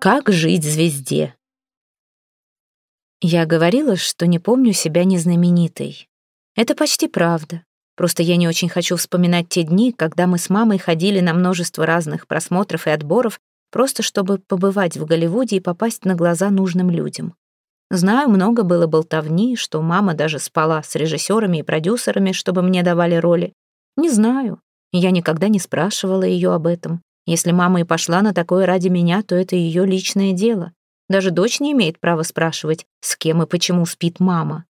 Как жить звезде? Я говорила, что не помню себя незнаменитой. Это почти правда. Просто я не очень хочу вспоминать те дни, когда мы с мамой ходили на множество разных просмотров и отборов, просто чтобы побывать в Голливуде и попасть на глаза нужным людям. Знаю, много было болтовни, что мама даже спала с режиссерами и продюсерами, чтобы мне давали роли. Не знаю. Я никогда не спрашивала ее об этом. Если мама и пошла на такое ради меня, то это ее личное дело. Даже дочь не имеет права спрашивать, с кем и почему спит мама.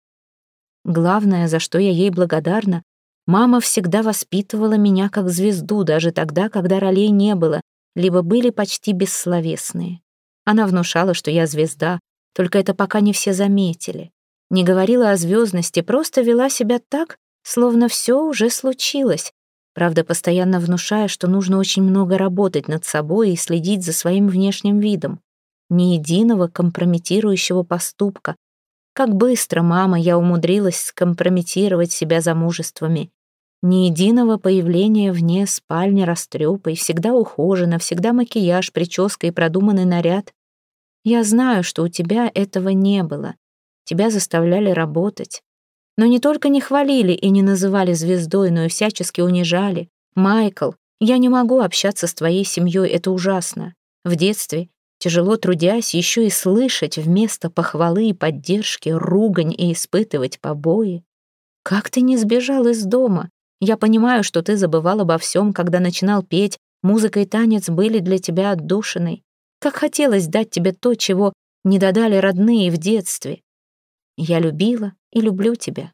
Главное, за что я ей благодарна, мама всегда воспитывала меня как звезду, даже тогда, когда ролей не было, либо были почти бессловесные. Она внушала, что я звезда, только это пока не все заметили. Не говорила о звездности, просто вела себя так, словно все уже случилось, правда, постоянно внушая, что нужно очень много работать над собой и следить за своим внешним видом. Ни единого компрометирующего поступка. Как быстро, мама, я умудрилась скомпрометировать себя замужествами. Ни единого появления вне спальни растрепой, всегда ухожена, всегда макияж, прическа и продуманный наряд. Я знаю, что у тебя этого не было. Тебя заставляли работать. Но не только не хвалили и не называли звездой, но и всячески унижали. «Майкл, я не могу общаться с твоей семьей, это ужасно. В детстве, тяжело трудясь, еще и слышать вместо похвалы и поддержки ругань и испытывать побои. Как ты не сбежал из дома? Я понимаю, что ты забывал обо всем, когда начинал петь, музыка и танец были для тебя отдушиной. Как хотелось дать тебе то, чего не додали родные в детстве. Я любила и люблю тебя.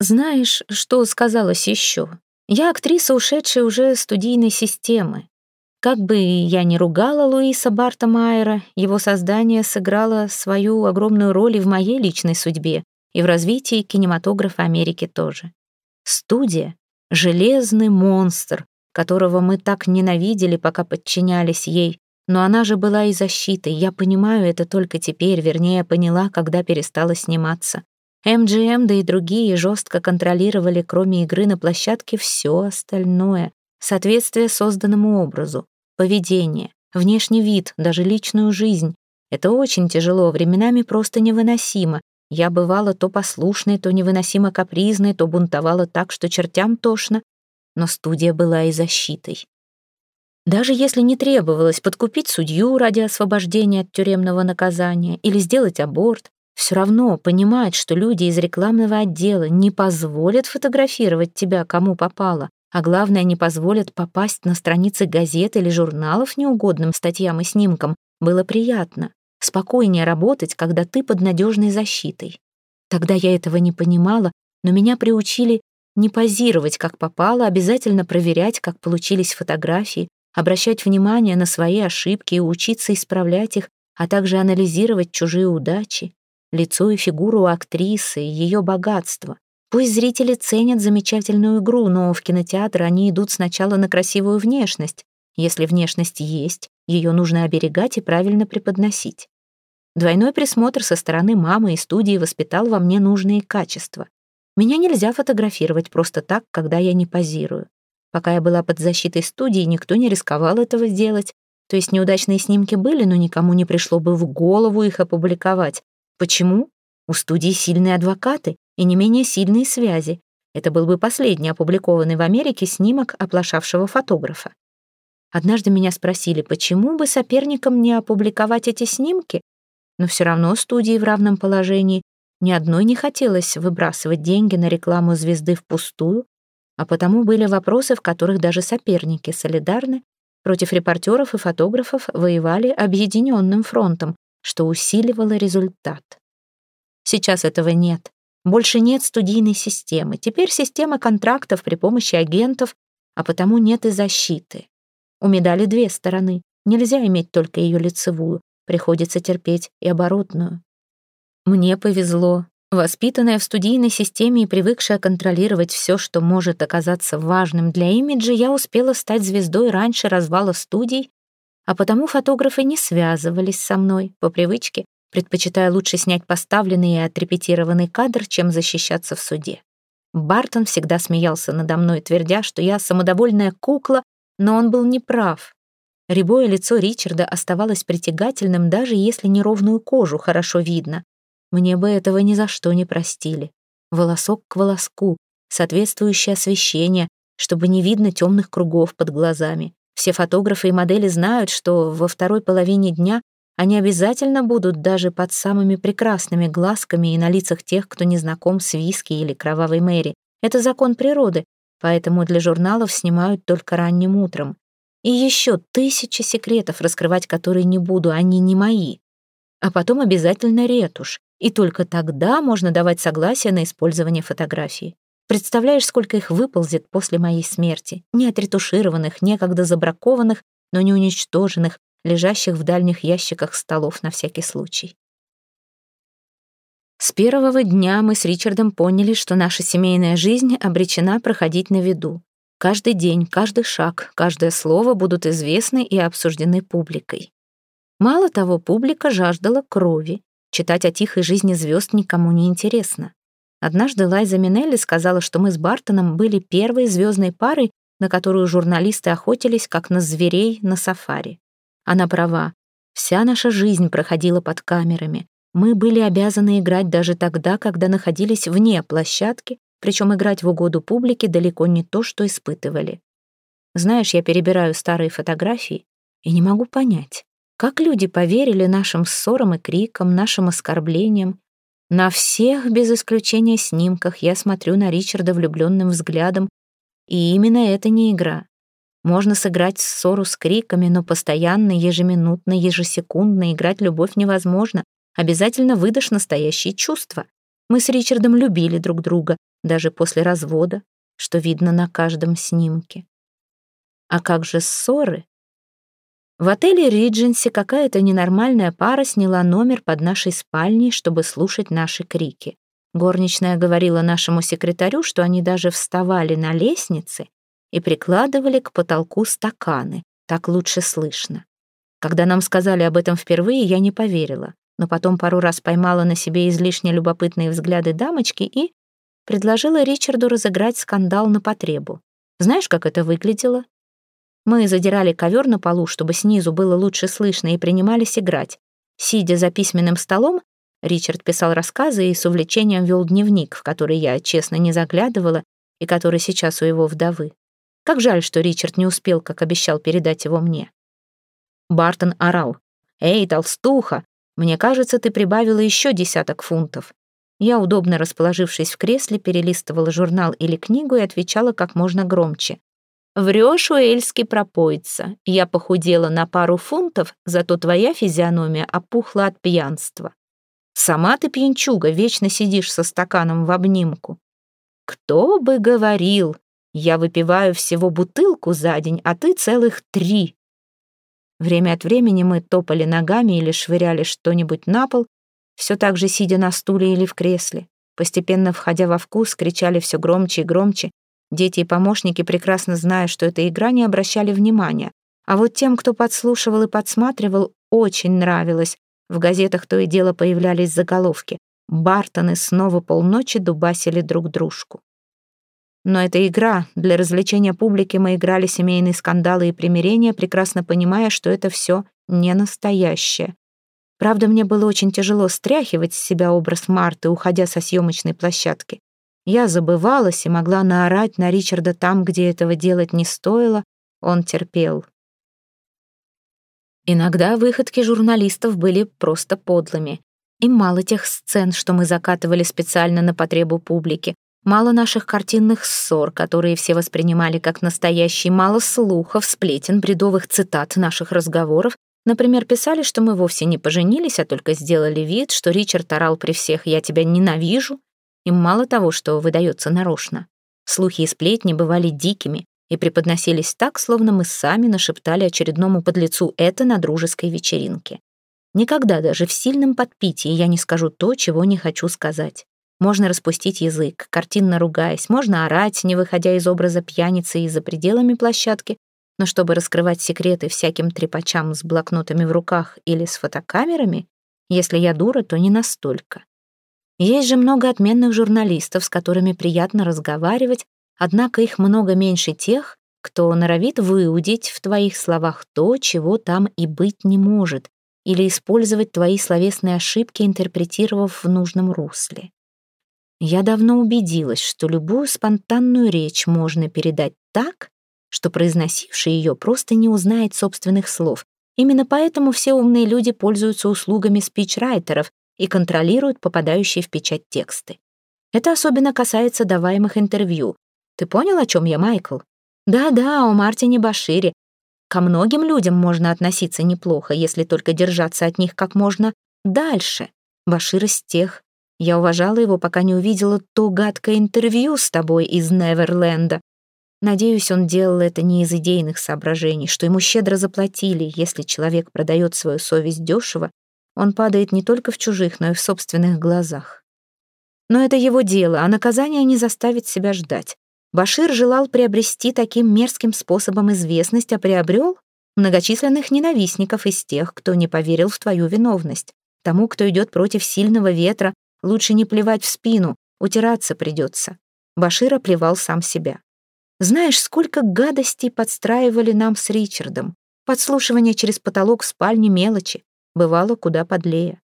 Знаешь, что сказалось еще? Я актриса, ушедшая уже студийной системы. Как бы я ни ругала Луиса Барта Майера, его создание сыграло свою огромную роль и в моей личной судьбе, и в развитии кинематографа Америки тоже. Студия — железный монстр, которого мы так ненавидели, пока подчинялись ей, но она же была и защитой, я понимаю это только теперь, вернее, поняла, когда перестала сниматься. MGM, да и другие жестко контролировали, кроме игры на площадке, все остальное. Соответствие созданному образу, поведение, внешний вид, даже личную жизнь. Это очень тяжело, временами просто невыносимо. Я бывала то послушной, то невыносимо капризной, то бунтовала так, что чертям тошно. Но студия была и защитой. Даже если не требовалось подкупить судью ради освобождения от тюремного наказания или сделать аборт, все равно понимать, что люди из рекламного отдела не позволят фотографировать тебя кому попало, а главное, не позволят попасть на страницы газет или журналов неугодным статьям и снимкам, было приятно. Спокойнее работать, когда ты под надежной защитой. Тогда я этого не понимала, но меня приучили не позировать, как попало, обязательно проверять, как получились фотографии, обращать внимание на свои ошибки и учиться исправлять их, а также анализировать чужие удачи, лицо и фигуру актрисы, ее богатство. Пусть зрители ценят замечательную игру, но в кинотеатр они идут сначала на красивую внешность. Если внешность есть, ее нужно оберегать и правильно преподносить. Двойной присмотр со стороны мамы и студии воспитал во мне нужные качества. Меня нельзя фотографировать просто так, когда я не позирую. Пока я была под защитой студии, никто не рисковал этого сделать. То есть неудачные снимки были, но никому не пришло бы в голову их опубликовать. Почему? У студии сильные адвокаты и не менее сильные связи. Это был бы последний опубликованный в Америке снимок оплошавшего фотографа. Однажды меня спросили, почему бы соперникам не опубликовать эти снимки, но все равно студии в равном положении ни одной не хотелось выбрасывать деньги на рекламу звезды впустую, а потому были вопросы, в которых даже соперники солидарны, против репортеров и фотографов воевали объединенным фронтом, что усиливало результат. Сейчас этого нет. Больше нет студийной системы. Теперь система контрактов при помощи агентов, а потому нет и защиты. У медали две стороны. Нельзя иметь только ее лицевую. Приходится терпеть и оборотную. Мне повезло. Воспитанная в студийной системе и привыкшая контролировать все, что может оказаться важным для имиджа, я успела стать звездой раньше развала студий, а потому фотографы не связывались со мной по привычке, предпочитая лучше снять поставленный и отрепетированный кадр, чем защищаться в суде. Бартон всегда смеялся надо мной, твердя, что я самодовольная кукла, но он был неправ. Рябое лицо Ричарда оставалось притягательным, даже если неровную кожу хорошо видно. Мне бы этого ни за что не простили. Волосок к волоску, соответствующее освещение, чтобы не видно темных кругов под глазами. Все фотографы и модели знают, что во второй половине дня они обязательно будут даже под самыми прекрасными глазками и на лицах тех, кто не знаком с виски или кровавой Мэри. Это закон природы, поэтому для журналов снимают только ранним утром. И еще тысячи секретов, раскрывать которые не буду, они не мои. А потом обязательно ретушь, и только тогда можно давать согласие на использование фотографии. Представляешь, сколько их выползет после моей смерти, не отретушированных, некогда забракованных, но не уничтоженных, лежащих в дальних ящиках столов на всякий случай. С первого дня мы с Ричардом поняли, что наша семейная жизнь обречена проходить на виду. Каждый день, каждый шаг, каждое слово будут известны и обсуждены публикой. Мало того, публика жаждала крови. Читать о тихой жизни звезд никому не интересно. Однажды Лайза Минелли сказала, что мы с Бартоном были первой звездной парой, на которую журналисты охотились, как на зверей на сафари. Она права. Вся наша жизнь проходила под камерами. Мы были обязаны играть даже тогда, когда находились вне площадки, причем играть в угоду публике далеко не то, что испытывали. Знаешь, я перебираю старые фотографии и не могу понять, как люди поверили нашим ссорам и крикам, нашим оскорблениям. На всех, без исключения снимках, я смотрю на Ричарда влюбленным взглядом, и именно это не игра. Можно сыграть ссору с криками, но постоянно, ежеминутно, ежесекундно играть любовь невозможно. Обязательно выдашь настоящие чувства. Мы с Ричардом любили друг друга, даже после развода, что видно на каждом снимке. А как же ссоры? В отеле Ридженси какая-то ненормальная пара сняла номер под нашей спальней, чтобы слушать наши крики. Горничная говорила нашему секретарю, что они даже вставали на лестнице и прикладывали к потолку стаканы. Так лучше слышно. Когда нам сказали об этом впервые, я не поверила, но потом пару раз поймала на себе излишне любопытные взгляды дамочки и предложила Ричарду разыграть скандал на потребу. Знаешь, как это выглядело? Мы задирали ковер на полу, чтобы снизу было лучше слышно, и принимались играть. Сидя за письменным столом, Ричард писал рассказы и с увлечением вел дневник, в который я, честно, не заглядывала, и который сейчас у его вдовы. Как жаль, что Ричард не успел, как обещал передать его мне. Бартон орал. «Эй, толстуха, мне кажется, ты прибавила еще десяток фунтов». Я, удобно расположившись в кресле, перелистывала журнал или книгу и отвечала как можно громче. «Врешь, Уэльский пропоится. Я похудела на пару фунтов, зато твоя физиономия опухла от пьянства. Сама ты пьянчуга, вечно сидишь со стаканом в обнимку». «Кто бы говорил!» Я выпиваю всего бутылку за день, а ты целых три. Время от времени мы топали ногами или швыряли что-нибудь на пол, все так же сидя на стуле или в кресле. Постепенно, входя во вкус, кричали все громче и громче. Дети и помощники, прекрасно зная, что это игра, не обращали внимания. А вот тем, кто подслушивал и подсматривал, очень нравилось. В газетах то и дело появлялись заголовки. Бартоны снова полночи дубасили друг дружку. Но это игра. Для развлечения публики мы играли семейные скандалы и примирения, прекрасно понимая, что это все не настоящее. Правда, мне было очень тяжело стряхивать с себя образ Марты, уходя со съемочной площадки. Я забывалась и могла наорать на Ричарда там, где этого делать не стоило. Он терпел. Иногда выходки журналистов были просто подлыми. И мало тех сцен, что мы закатывали специально на потребу публики. Мало наших картинных ссор, которые все воспринимали как настоящие, мало слухов, сплетен, бредовых цитат наших разговоров. Например, писали, что мы вовсе не поженились, а только сделали вид, что Ричард орал при всех «я тебя ненавижу». И мало того, что выдается нарочно. Слухи и сплетни бывали дикими и преподносились так, словно мы сами нашептали очередному подлецу это на дружеской вечеринке. Никогда даже в сильном подпитии я не скажу то, чего не хочу сказать. Можно распустить язык, картинно ругаясь, можно орать, не выходя из образа пьяницы и за пределами площадки, но чтобы раскрывать секреты всяким трепачам с блокнотами в руках или с фотокамерами, если я дура, то не настолько. Есть же много отменных журналистов, с которыми приятно разговаривать, однако их много меньше тех, кто норовит выудить в твоих словах то, чего там и быть не может, или использовать твои словесные ошибки, интерпретировав в нужном русле. Я давно убедилась, что любую спонтанную речь можно передать так, что произносивший ее просто не узнает собственных слов. Именно поэтому все умные люди пользуются услугами спичрайтеров и контролируют попадающие в печать тексты. Это особенно касается даваемых интервью. Ты понял, о чем я, Майкл? Да-да, о Мартине Башире. Ко многим людям можно относиться неплохо, если только держаться от них как можно дальше. Башир из тех, я уважала его, пока не увидела то гадкое интервью с тобой из Неверленда. Надеюсь, он делал это не из идейных соображений, что ему щедро заплатили. Если человек продает свою совесть дешево, он падает не только в чужих, но и в собственных глазах. Но это его дело, а наказание не заставит себя ждать. Башир желал приобрести таким мерзким способом известность, а приобрел многочисленных ненавистников из тех, кто не поверил в твою виновность. Тому, кто идет против сильного ветра, Лучше не плевать в спину, утираться придется. Башир оплевал сам себя. Знаешь, сколько гадостей подстраивали нам с Ричардом. Подслушивание через потолок в спальне мелочи. Бывало куда подлее.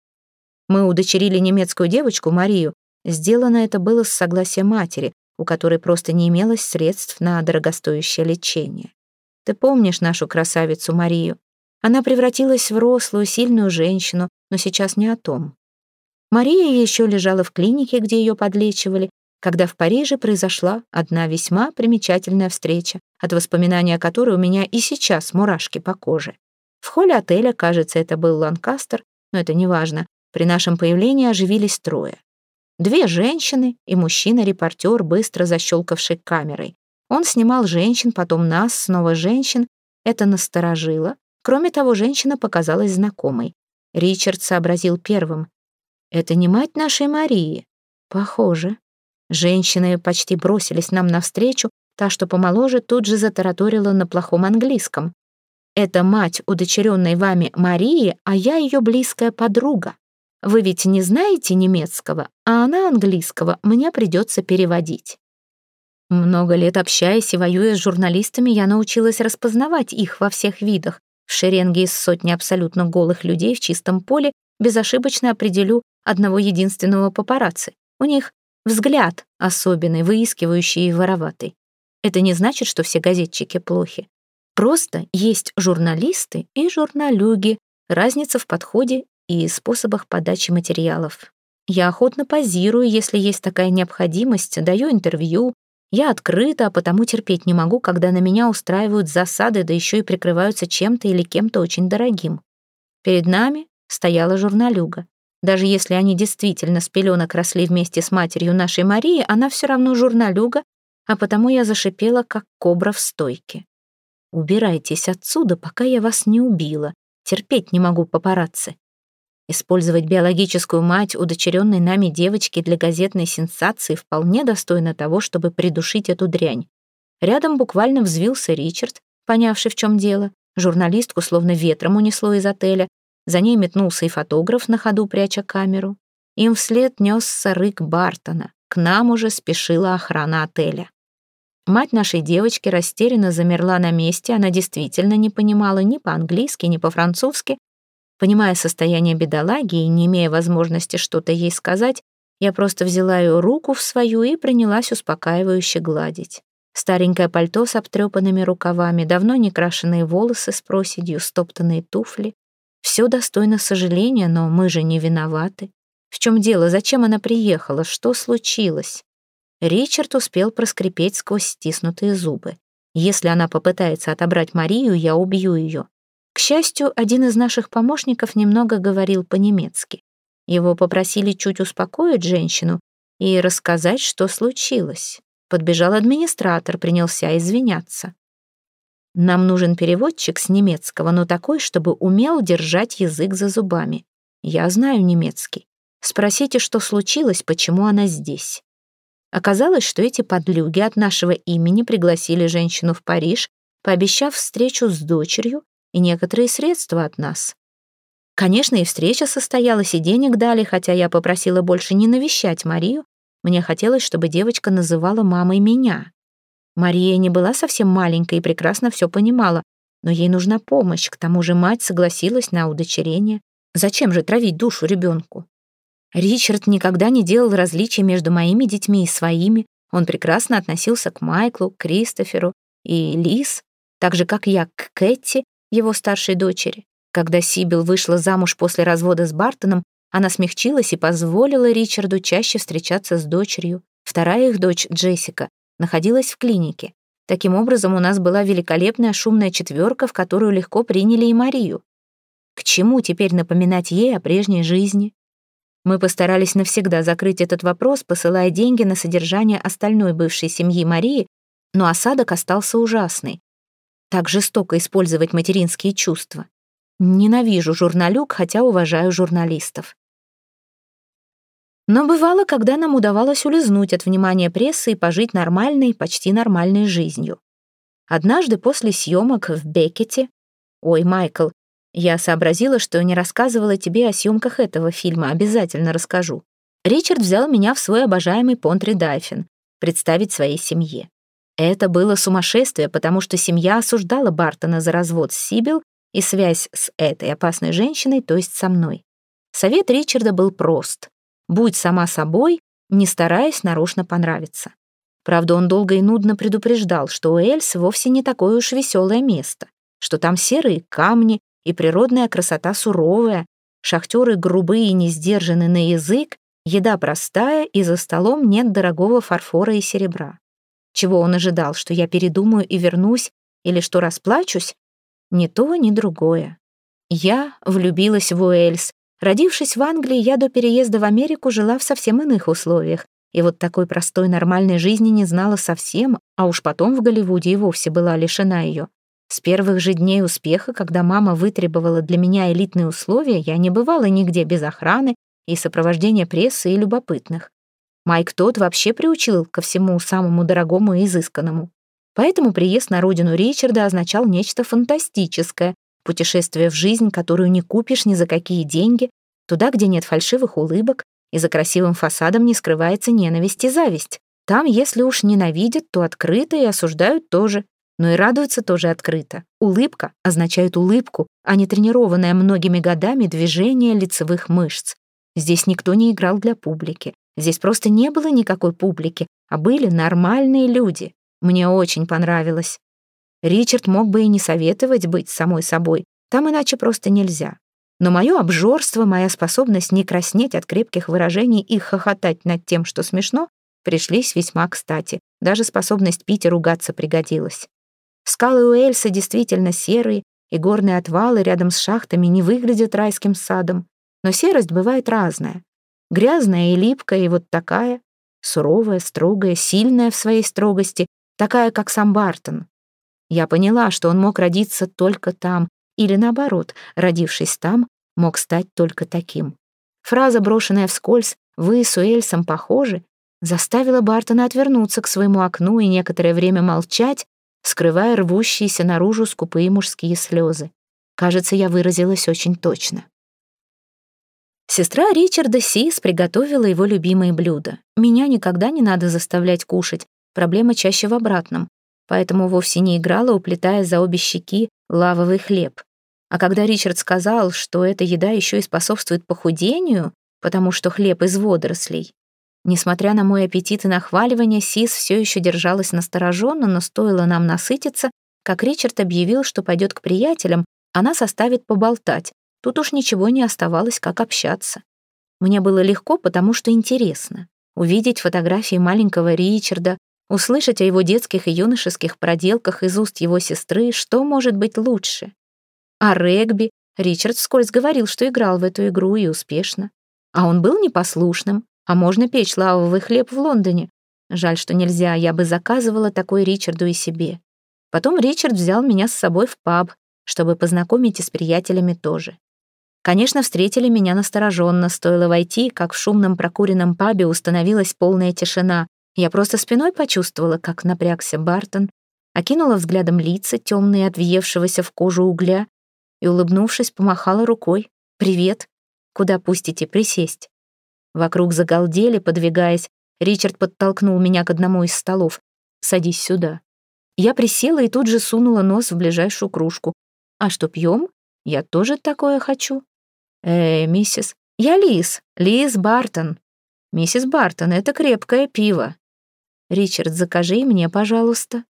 Мы удочерили немецкую девочку Марию. Сделано это было с согласия матери, у которой просто не имелось средств на дорогостоящее лечение. Ты помнишь нашу красавицу Марию? Она превратилась в рослую, сильную женщину, но сейчас не о том. Мария еще лежала в клинике, где ее подлечивали, когда в Париже произошла одна весьма примечательная встреча, от воспоминания которой у меня и сейчас мурашки по коже. В холле отеля, кажется, это был Ланкастер, но это не важно, при нашем появлении оживились трое. Две женщины и мужчина-репортер, быстро защелкавший камерой. Он снимал женщин, потом нас, снова женщин. Это насторожило. Кроме того, женщина показалась знакомой. Ричард сообразил первым. Это не мать нашей Марии? Похоже. Женщины почти бросились нам навстречу, та, что помоложе, тут же затараторила на плохом английском. Это мать удочеренной вами Марии, а я ее близкая подруга. Вы ведь не знаете немецкого, а она английского, мне придется переводить. Много лет общаясь и воюя с журналистами, я научилась распознавать их во всех видах. В шеренге из сотни абсолютно голых людей в чистом поле безошибочно определю одного единственного папарацци. У них взгляд особенный, выискивающий и вороватый. Это не значит, что все газетчики плохи. Просто есть журналисты и журналюги, разница в подходе и способах подачи материалов. Я охотно позирую, если есть такая необходимость, даю интервью. Я открыта, а потому терпеть не могу, когда на меня устраивают засады, да еще и прикрываются чем-то или кем-то очень дорогим. Перед нами стояла журналюга. Даже если они действительно с пеленок росли вместе с матерью нашей Марии, она все равно журналюга, а потому я зашипела, как кобра в стойке. «Убирайтесь отсюда, пока я вас не убила. Терпеть не могу папарацци». Использовать биологическую мать удочеренной нами девочки для газетной сенсации вполне достойно того, чтобы придушить эту дрянь. Рядом буквально взвился Ричард, понявший, в чем дело. Журналистку словно ветром унесло из отеля, за ней метнулся и фотограф на ходу, пряча камеру. Им вслед несся рык Бартона. К нам уже спешила охрана отеля. Мать нашей девочки растерянно замерла на месте, она действительно не понимала ни по-английски, ни по-французски. Понимая состояние бедолаги и не имея возможности что-то ей сказать, я просто взяла ее руку в свою и принялась успокаивающе гладить. Старенькое пальто с обтрепанными рукавами, давно не крашеные волосы с проседью, стоптанные туфли. Все достойно сожаления, но мы же не виноваты. В чем дело? Зачем она приехала? Что случилось? Ричард успел проскрипеть сквозь стиснутые зубы. Если она попытается отобрать Марию, я убью ее. К счастью, один из наших помощников немного говорил по-немецки. Его попросили чуть успокоить женщину и рассказать, что случилось. Подбежал администратор, принялся извиняться. Нам нужен переводчик с немецкого, но такой, чтобы умел держать язык за зубами. Я знаю немецкий. Спросите, что случилось, почему она здесь. Оказалось, что эти подлюги от нашего имени пригласили женщину в Париж, пообещав встречу с дочерью и некоторые средства от нас. Конечно, и встреча состоялась, и денег дали, хотя я попросила больше не навещать Марию. Мне хотелось, чтобы девочка называла мамой меня. Мария не была совсем маленькой и прекрасно все понимала, но ей нужна помощь, к тому же мать согласилась на удочерение. Зачем же травить душу ребенку? Ричард никогда не делал различий между моими детьми и своими. Он прекрасно относился к Майклу, Кристоферу и Лиз, так же, как я к Кэти, его старшей дочери. Когда Сибил вышла замуж после развода с Бартоном, она смягчилась и позволила Ричарду чаще встречаться с дочерью. Вторая их дочь, Джессика, находилась в клинике. Таким образом, у нас была великолепная шумная четверка, в которую легко приняли и Марию. К чему теперь напоминать ей о прежней жизни? Мы постарались навсегда закрыть этот вопрос, посылая деньги на содержание остальной бывшей семьи Марии, но осадок остался ужасный. Так жестоко использовать материнские чувства. Ненавижу журналюк, хотя уважаю журналистов. Но бывало, когда нам удавалось улизнуть от внимания прессы и пожить нормальной, почти нормальной жизнью. Однажды после съемок в Беккете... Ой, Майкл, я сообразила, что не рассказывала тебе о съемках этого фильма, обязательно расскажу. Ричард взял меня в свой обожаемый Понтри Дайфин представить своей семье. Это было сумасшествие, потому что семья осуждала Бартона за развод с Сибил и связь с этой опасной женщиной, то есть со мной. Совет Ричарда был прост. Будь сама собой, не стараясь нарочно понравиться. Правда, он долго и нудно предупреждал, что Уэльс вовсе не такое уж веселое место, что там серые камни и природная красота суровая, шахтеры грубые и не сдержаны на язык, еда простая и за столом нет дорогого фарфора и серебра. Чего он ожидал, что я передумаю и вернусь, или что расплачусь? Ни то, ни другое. Я влюбилась в Уэльс, Родившись в Англии, я до переезда в Америку жила в совсем иных условиях, и вот такой простой нормальной жизни не знала совсем, а уж потом в Голливуде и вовсе была лишена ее. С первых же дней успеха, когда мама вытребовала для меня элитные условия, я не бывала нигде без охраны и сопровождения прессы и любопытных. Майк тот вообще приучил ко всему самому дорогому и изысканному. Поэтому приезд на родину Ричарда означал нечто фантастическое, Путешествие в жизнь, которую не купишь ни за какие деньги, туда, где нет фальшивых улыбок, и за красивым фасадом не скрывается ненависть и зависть. Там, если уж ненавидят, то открыто и осуждают тоже, но и радуются тоже открыто. Улыбка означает улыбку, а не тренированное многими годами движение лицевых мышц. Здесь никто не играл для публики. Здесь просто не было никакой публики, а были нормальные люди. Мне очень понравилось. Ричард мог бы и не советовать быть самой собой, там иначе просто нельзя. Но мое обжорство, моя способность не краснеть от крепких выражений и хохотать над тем, что смешно, пришлись весьма кстати. Даже способность пить и ругаться пригодилась. Скалы Уэльса действительно серые, и горные отвалы рядом с шахтами не выглядят райским садом. Но серость бывает разная. Грязная и липкая, и вот такая. Суровая, строгая, сильная в своей строгости, такая, как сам Бартон. Я поняла, что он мог родиться только там, или наоборот, родившись там, мог стать только таким. Фраза, брошенная вскользь «Вы с Уэльсом похожи», заставила Бартона отвернуться к своему окну и некоторое время молчать, скрывая рвущиеся наружу скупые мужские слезы. Кажется, я выразилась очень точно. Сестра Ричарда Сис приготовила его любимые блюда. Меня никогда не надо заставлять кушать, проблема чаще в обратном поэтому вовсе не играла, уплетая за обе щеки лавовый хлеб. А когда Ричард сказал, что эта еда еще и способствует похудению, потому что хлеб из водорослей, несмотря на мой аппетит и нахваливание, Сис все еще держалась настороженно, но стоило нам насытиться, как Ричард объявил, что пойдет к приятелям, она составит поболтать. Тут уж ничего не оставалось, как общаться. Мне было легко, потому что интересно. Увидеть фотографии маленького Ричарда, Услышать о его детских и юношеских проделках из уст его сестры, что может быть лучше? А регби? Ричард вскользь говорил, что играл в эту игру и успешно. А он был непослушным, а можно печь лавовый хлеб в Лондоне. Жаль, что нельзя, я бы заказывала такой Ричарду и себе. Потом Ричард взял меня с собой в паб, чтобы познакомить и с приятелями тоже. Конечно, встретили меня настороженно, стоило войти, как в шумном прокуренном пабе установилась полная тишина, я просто спиной почувствовала, как напрягся Бартон, окинула взглядом лица, темные от въевшегося в кожу угля, и, улыбнувшись, помахала рукой. «Привет! Куда пустите присесть?» Вокруг загалдели, подвигаясь. Ричард подтолкнул меня к одному из столов. садись сюда». Я присела и тут же сунула нос в ближайшую кружку. «А что, пьем? Я тоже такое хочу». «Э, миссис...» «Я Лиз, Лиз Бартон». «Миссис Бартон, это крепкое пиво». «Ричард, закажи мне, пожалуйста».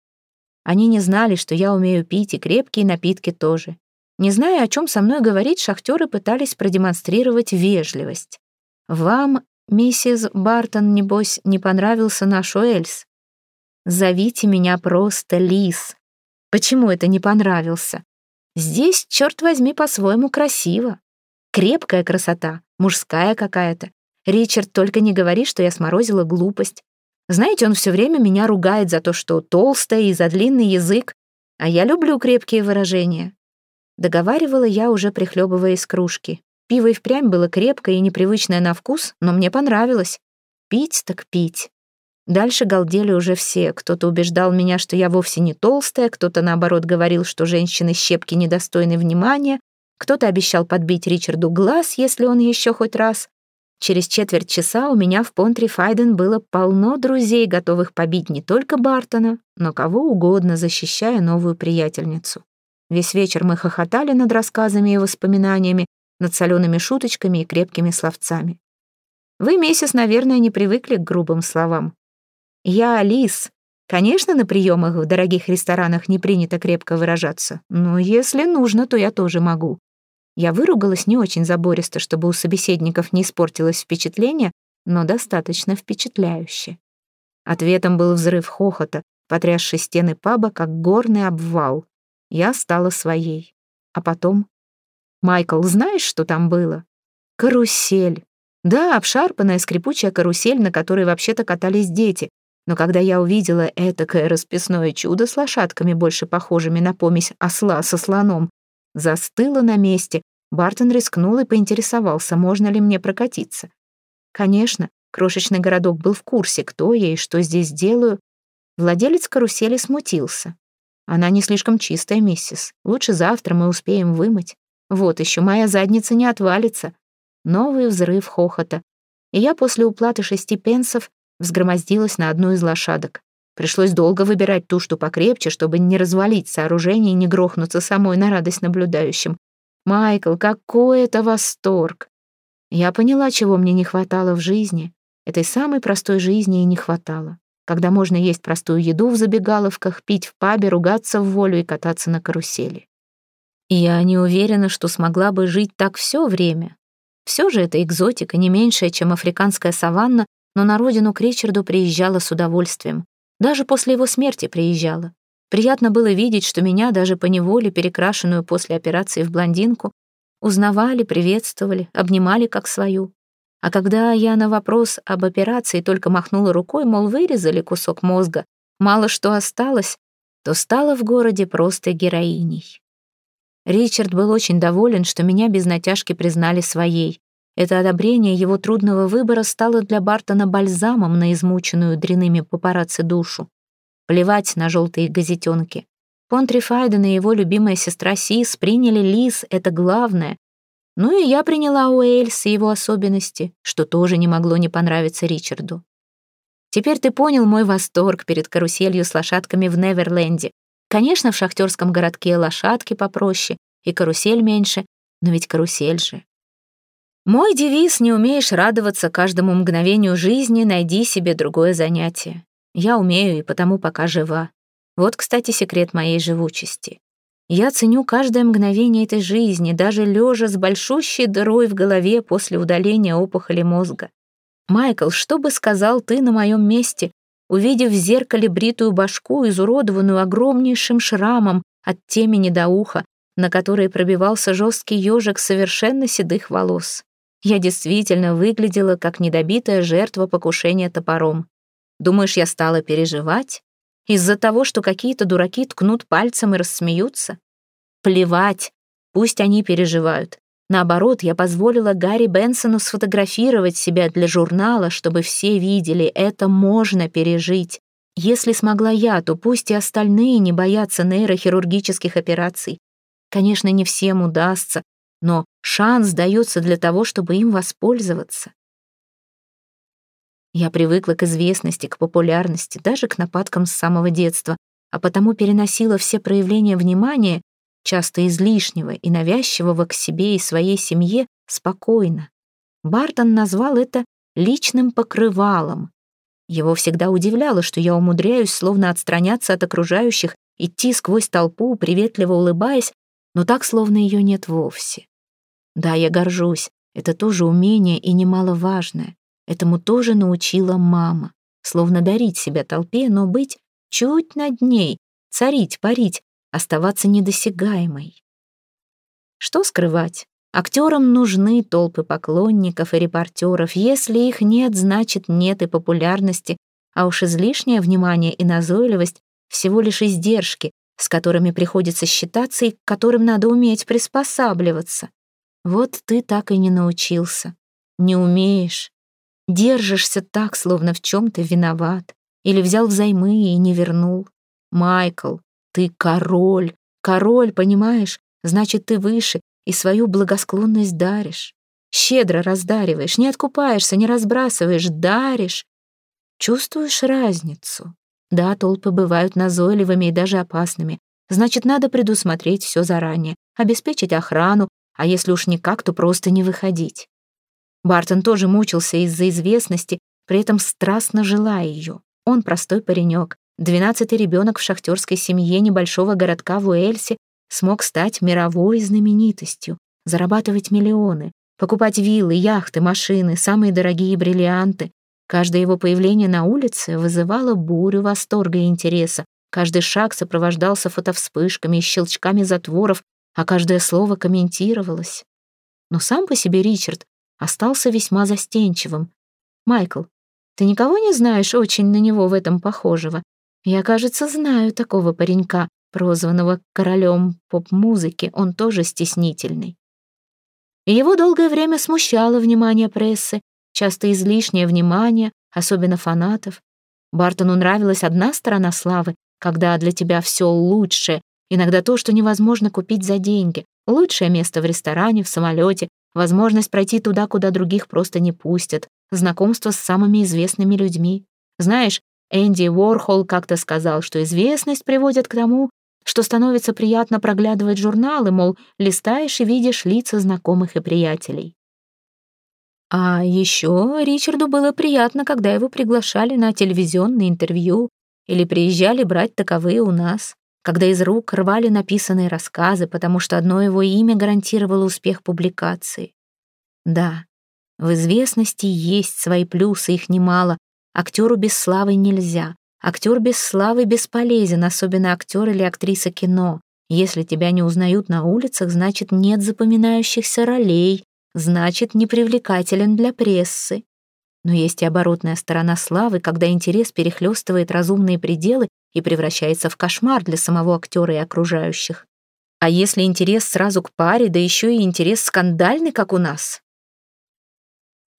Они не знали, что я умею пить, и крепкие напитки тоже. Не зная, о чем со мной говорить, шахтеры пытались продемонстрировать вежливость. «Вам, миссис Бартон, небось, не понравился наш Уэльс? Зовите меня просто Лис. Почему это не понравился? Здесь, черт возьми, по-своему красиво. Крепкая красота, мужская какая-то. Ричард, только не говори, что я сморозила глупость. Знаете, он все время меня ругает за то, что толстая и за длинный язык, а я люблю крепкие выражения. Договаривала я, уже прихлебывая из кружки. Пиво и впрямь было крепкое и непривычное на вкус, но мне понравилось. Пить так пить. Дальше галдели уже все. Кто-то убеждал меня, что я вовсе не толстая, кто-то, наоборот, говорил, что женщины-щепки недостойны внимания, кто-то обещал подбить Ричарду глаз, если он еще хоть раз. Через четверть часа у меня в Понтри Файден было полно друзей, готовых побить не только Бартона, но кого угодно, защищая новую приятельницу. Весь вечер мы хохотали над рассказами и воспоминаниями, над солеными шуточками и крепкими словцами. Вы, месяц, наверное, не привыкли к грубым словам. Я Алис. Конечно, на приемах в дорогих ресторанах не принято крепко выражаться, но если нужно, то я тоже могу. Я выругалась не очень забористо, чтобы у собеседников не испортилось впечатление, но достаточно впечатляюще. Ответом был взрыв хохота, потрясший стены паба, как горный обвал. Я стала своей. А потом... «Майкл, знаешь, что там было?» «Карусель». Да, обшарпанная скрипучая карусель, на которой вообще-то катались дети. Но когда я увидела этакое расписное чудо с лошадками, больше похожими на помесь осла со слоном, Застыла на месте. Бартон рискнул и поинтересовался, можно ли мне прокатиться. Конечно, крошечный городок был в курсе, кто я и что здесь делаю. Владелец карусели смутился. Она не слишком чистая, миссис. Лучше завтра мы успеем вымыть. Вот еще моя задница не отвалится. Новый взрыв хохота. И я после уплаты шести пенсов взгромоздилась на одну из лошадок. Пришлось долго выбирать ту, что покрепче, чтобы не развалить сооружение и не грохнуться самой на радость наблюдающим. «Майкл, какой это восторг!» Я поняла, чего мне не хватало в жизни. Этой самой простой жизни и не хватало. Когда можно есть простую еду в забегаловках, пить в пабе, ругаться в волю и кататься на карусели. Я не уверена, что смогла бы жить так все время. Все же это экзотика, не меньшая, чем африканская саванна, но на родину к Ричарду приезжала с удовольствием. Даже после его смерти приезжала. Приятно было видеть, что меня, даже по неволе, перекрашенную после операции в блондинку, узнавали, приветствовали, обнимали как свою. А когда я на вопрос об операции только махнула рукой, мол, вырезали кусок мозга, мало что осталось, то стала в городе просто героиней. Ричард был очень доволен, что меня без натяжки признали своей. Это одобрение его трудного выбора стало для Бартона бальзамом на измученную дряными папарацци душу. Плевать на желтые газетенки. Понтри Файден и его любимая сестра Сис приняли Лиз, это главное. Ну и я приняла Уэйльс и его особенности, что тоже не могло не понравиться Ричарду. Теперь ты понял мой восторг перед каруселью с лошадками в Неверленде. Конечно, в шахтерском городке лошадки попроще и карусель меньше, но ведь карусель же. Мой девиз «Не умеешь радоваться каждому мгновению жизни, найди себе другое занятие». Я умею и потому пока жива. Вот, кстати, секрет моей живучести. Я ценю каждое мгновение этой жизни, даже лежа с большущей дырой в голове после удаления опухоли мозга. Майкл, что бы сказал ты на моем месте, увидев в зеркале бритую башку, изуродованную огромнейшим шрамом от темени до уха, на которой пробивался жесткий ежик совершенно седых волос? Я действительно выглядела как недобитая жертва покушения топором. Думаешь, я стала переживать? Из-за того, что какие-то дураки ткнут пальцем и рассмеются? Плевать, пусть они переживают. Наоборот, я позволила Гарри Бенсону сфотографировать себя для журнала, чтобы все видели, это можно пережить. Если смогла я, то пусть и остальные не боятся нейрохирургических операций. Конечно, не всем удастся, но шанс дается для того, чтобы им воспользоваться. Я привыкла к известности, к популярности, даже к нападкам с самого детства, а потому переносила все проявления внимания, часто излишнего и навязчивого к себе и своей семье, спокойно. Бартон назвал это личным покрывалом. Его всегда удивляло, что я умудряюсь словно отстраняться от окружающих, идти сквозь толпу, приветливо улыбаясь, но так, словно ее нет вовсе. Да, я горжусь, это тоже умение и немаловажное. Этому тоже научила мама. Словно дарить себя толпе, но быть чуть над ней, царить, парить, оставаться недосягаемой. Что скрывать? Актерам нужны толпы поклонников и репортеров. Если их нет, значит нет и популярности, а уж излишнее внимание и назойливость всего лишь издержки, с которыми приходится считаться и к которым надо уметь приспосабливаться. Вот ты так и не научился. Не умеешь. Держишься так, словно в чем-то виноват. Или взял взаймы и не вернул. Майкл, ты король. Король, понимаешь? Значит, ты выше и свою благосклонность даришь. Щедро раздариваешь, не откупаешься, не разбрасываешь, даришь. Чувствуешь разницу? Да, толпы бывают назойливыми и даже опасными. Значит, надо предусмотреть все заранее, обеспечить охрану, а если уж никак, то просто не выходить. Бартон тоже мучился из-за известности, при этом страстно желая ее. Он простой паренек, двенадцатый ребенок в шахтерской семье небольшого городка в Уэльсе, смог стать мировой знаменитостью, зарабатывать миллионы, покупать виллы, яхты, машины, самые дорогие бриллианты. Каждое его появление на улице вызывало бурю восторга и интереса. Каждый шаг сопровождался фотовспышками и щелчками затворов, а каждое слово комментировалось. Но сам по себе Ричард остался весьма застенчивым. «Майкл, ты никого не знаешь очень на него в этом похожего? Я, кажется, знаю такого паренька, прозванного королем поп-музыки, он тоже стеснительный. Его долгое время смущало внимание прессы, часто излишнее внимание, особенно фанатов. Бартону нравилась одна сторона славы, когда для тебя все лучше, иногда то, что невозможно купить за деньги, лучшее место в ресторане, в самолете, возможность пройти туда, куда других просто не пустят, знакомство с самыми известными людьми. Знаешь, Энди Уорхол как-то сказал, что известность приводит к тому, что становится приятно проглядывать журналы, мол, листаешь и видишь лица знакомых и приятелей. А еще Ричарду было приятно, когда его приглашали на телевизионные интервью или приезжали брать таковые у нас, когда из рук рвали написанные рассказы, потому что одно его имя гарантировало успех публикации. Да, в известности есть свои плюсы, их немало. Актеру без славы нельзя. Актер без славы бесполезен, особенно актер или актриса кино. Если тебя не узнают на улицах, значит, нет запоминающихся ролей, значит, непривлекателен для прессы. Но есть и оборотная сторона славы, когда интерес перехлестывает разумные пределы и превращается в кошмар для самого актера и окружающих. А если интерес сразу к паре, да еще и интерес скандальный, как у нас?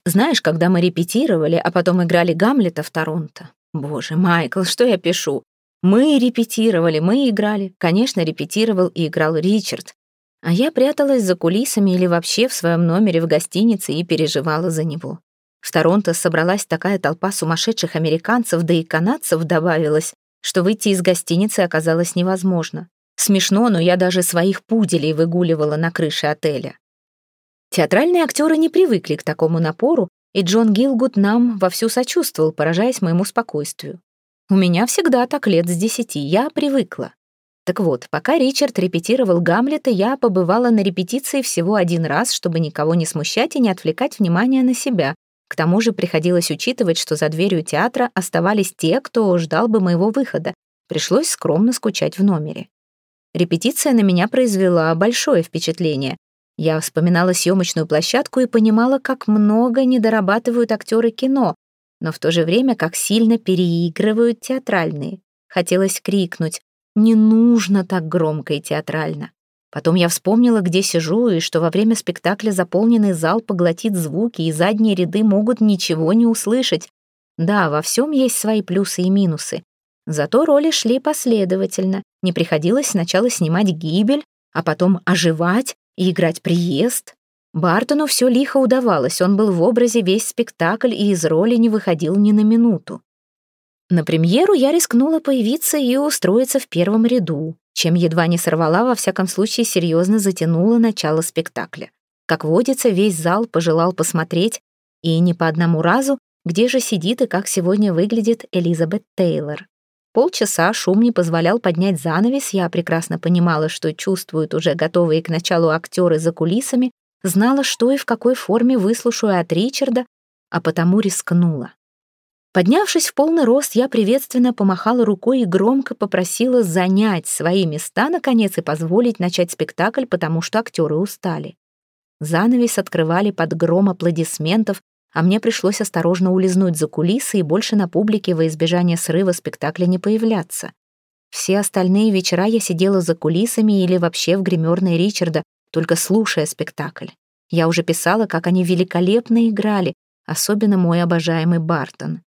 Знаешь, когда мы репетировали, а потом играли Гамлета в Торонто, Боже, Майкл, что я пишу? Мы репетировали, мы играли. Конечно, репетировал и играл Ричард. А я пряталась за кулисами или вообще в своем номере в гостинице и переживала за него. В Торонто собралась такая толпа сумасшедших американцев, да и канадцев добавилось, что выйти из гостиницы оказалось невозможно. Смешно, но я даже своих пуделей выгуливала на крыше отеля. Театральные актеры не привыкли к такому напору, и Джон Гилгуд нам вовсю сочувствовал, поражаясь моему спокойствию. У меня всегда так лет с десяти, я привыкла. Так вот, пока Ричард репетировал Гамлета, я побывала на репетиции всего один раз, чтобы никого не смущать и не отвлекать внимание на себя. К тому же приходилось учитывать, что за дверью театра оставались те, кто ждал бы моего выхода. Пришлось скромно скучать в номере. Репетиция на меня произвела большое впечатление. Я вспоминала съемочную площадку и понимала, как много недорабатывают актеры кино, но в то же время как сильно переигрывают театральные. Хотелось крикнуть «Не нужно так громко и театрально». Потом я вспомнила, где сижу, и что во время спектакля заполненный зал поглотит звуки, и задние ряды могут ничего не услышать. Да, во всем есть свои плюсы и минусы. Зато роли шли последовательно. Не приходилось сначала снимать гибель, а потом оживать, и играть приезд. Бартону все лихо удавалось, он был в образе весь спектакль и из роли не выходил ни на минуту. На премьеру я рискнула появиться и устроиться в первом ряду, чем едва не сорвала, во всяком случае серьезно затянула начало спектакля. Как водится, весь зал пожелал посмотреть, и не по одному разу, где же сидит и как сегодня выглядит Элизабет Тейлор. Полчаса шум не позволял поднять занавес, я прекрасно понимала, что чувствуют уже готовые к началу актеры за кулисами, знала, что и в какой форме выслушаю от Ричарда, а потому рискнула. Поднявшись в полный рост, я приветственно помахала рукой и громко попросила занять свои места, наконец, и позволить начать спектакль, потому что актеры устали. Занавес открывали под гром аплодисментов, а мне пришлось осторожно улизнуть за кулисы и больше на публике во избежание срыва спектакля не появляться. Все остальные вечера я сидела за кулисами или вообще в гримерной Ричарда, только слушая спектакль. Я уже писала, как они великолепно играли, особенно мой обожаемый Бартон.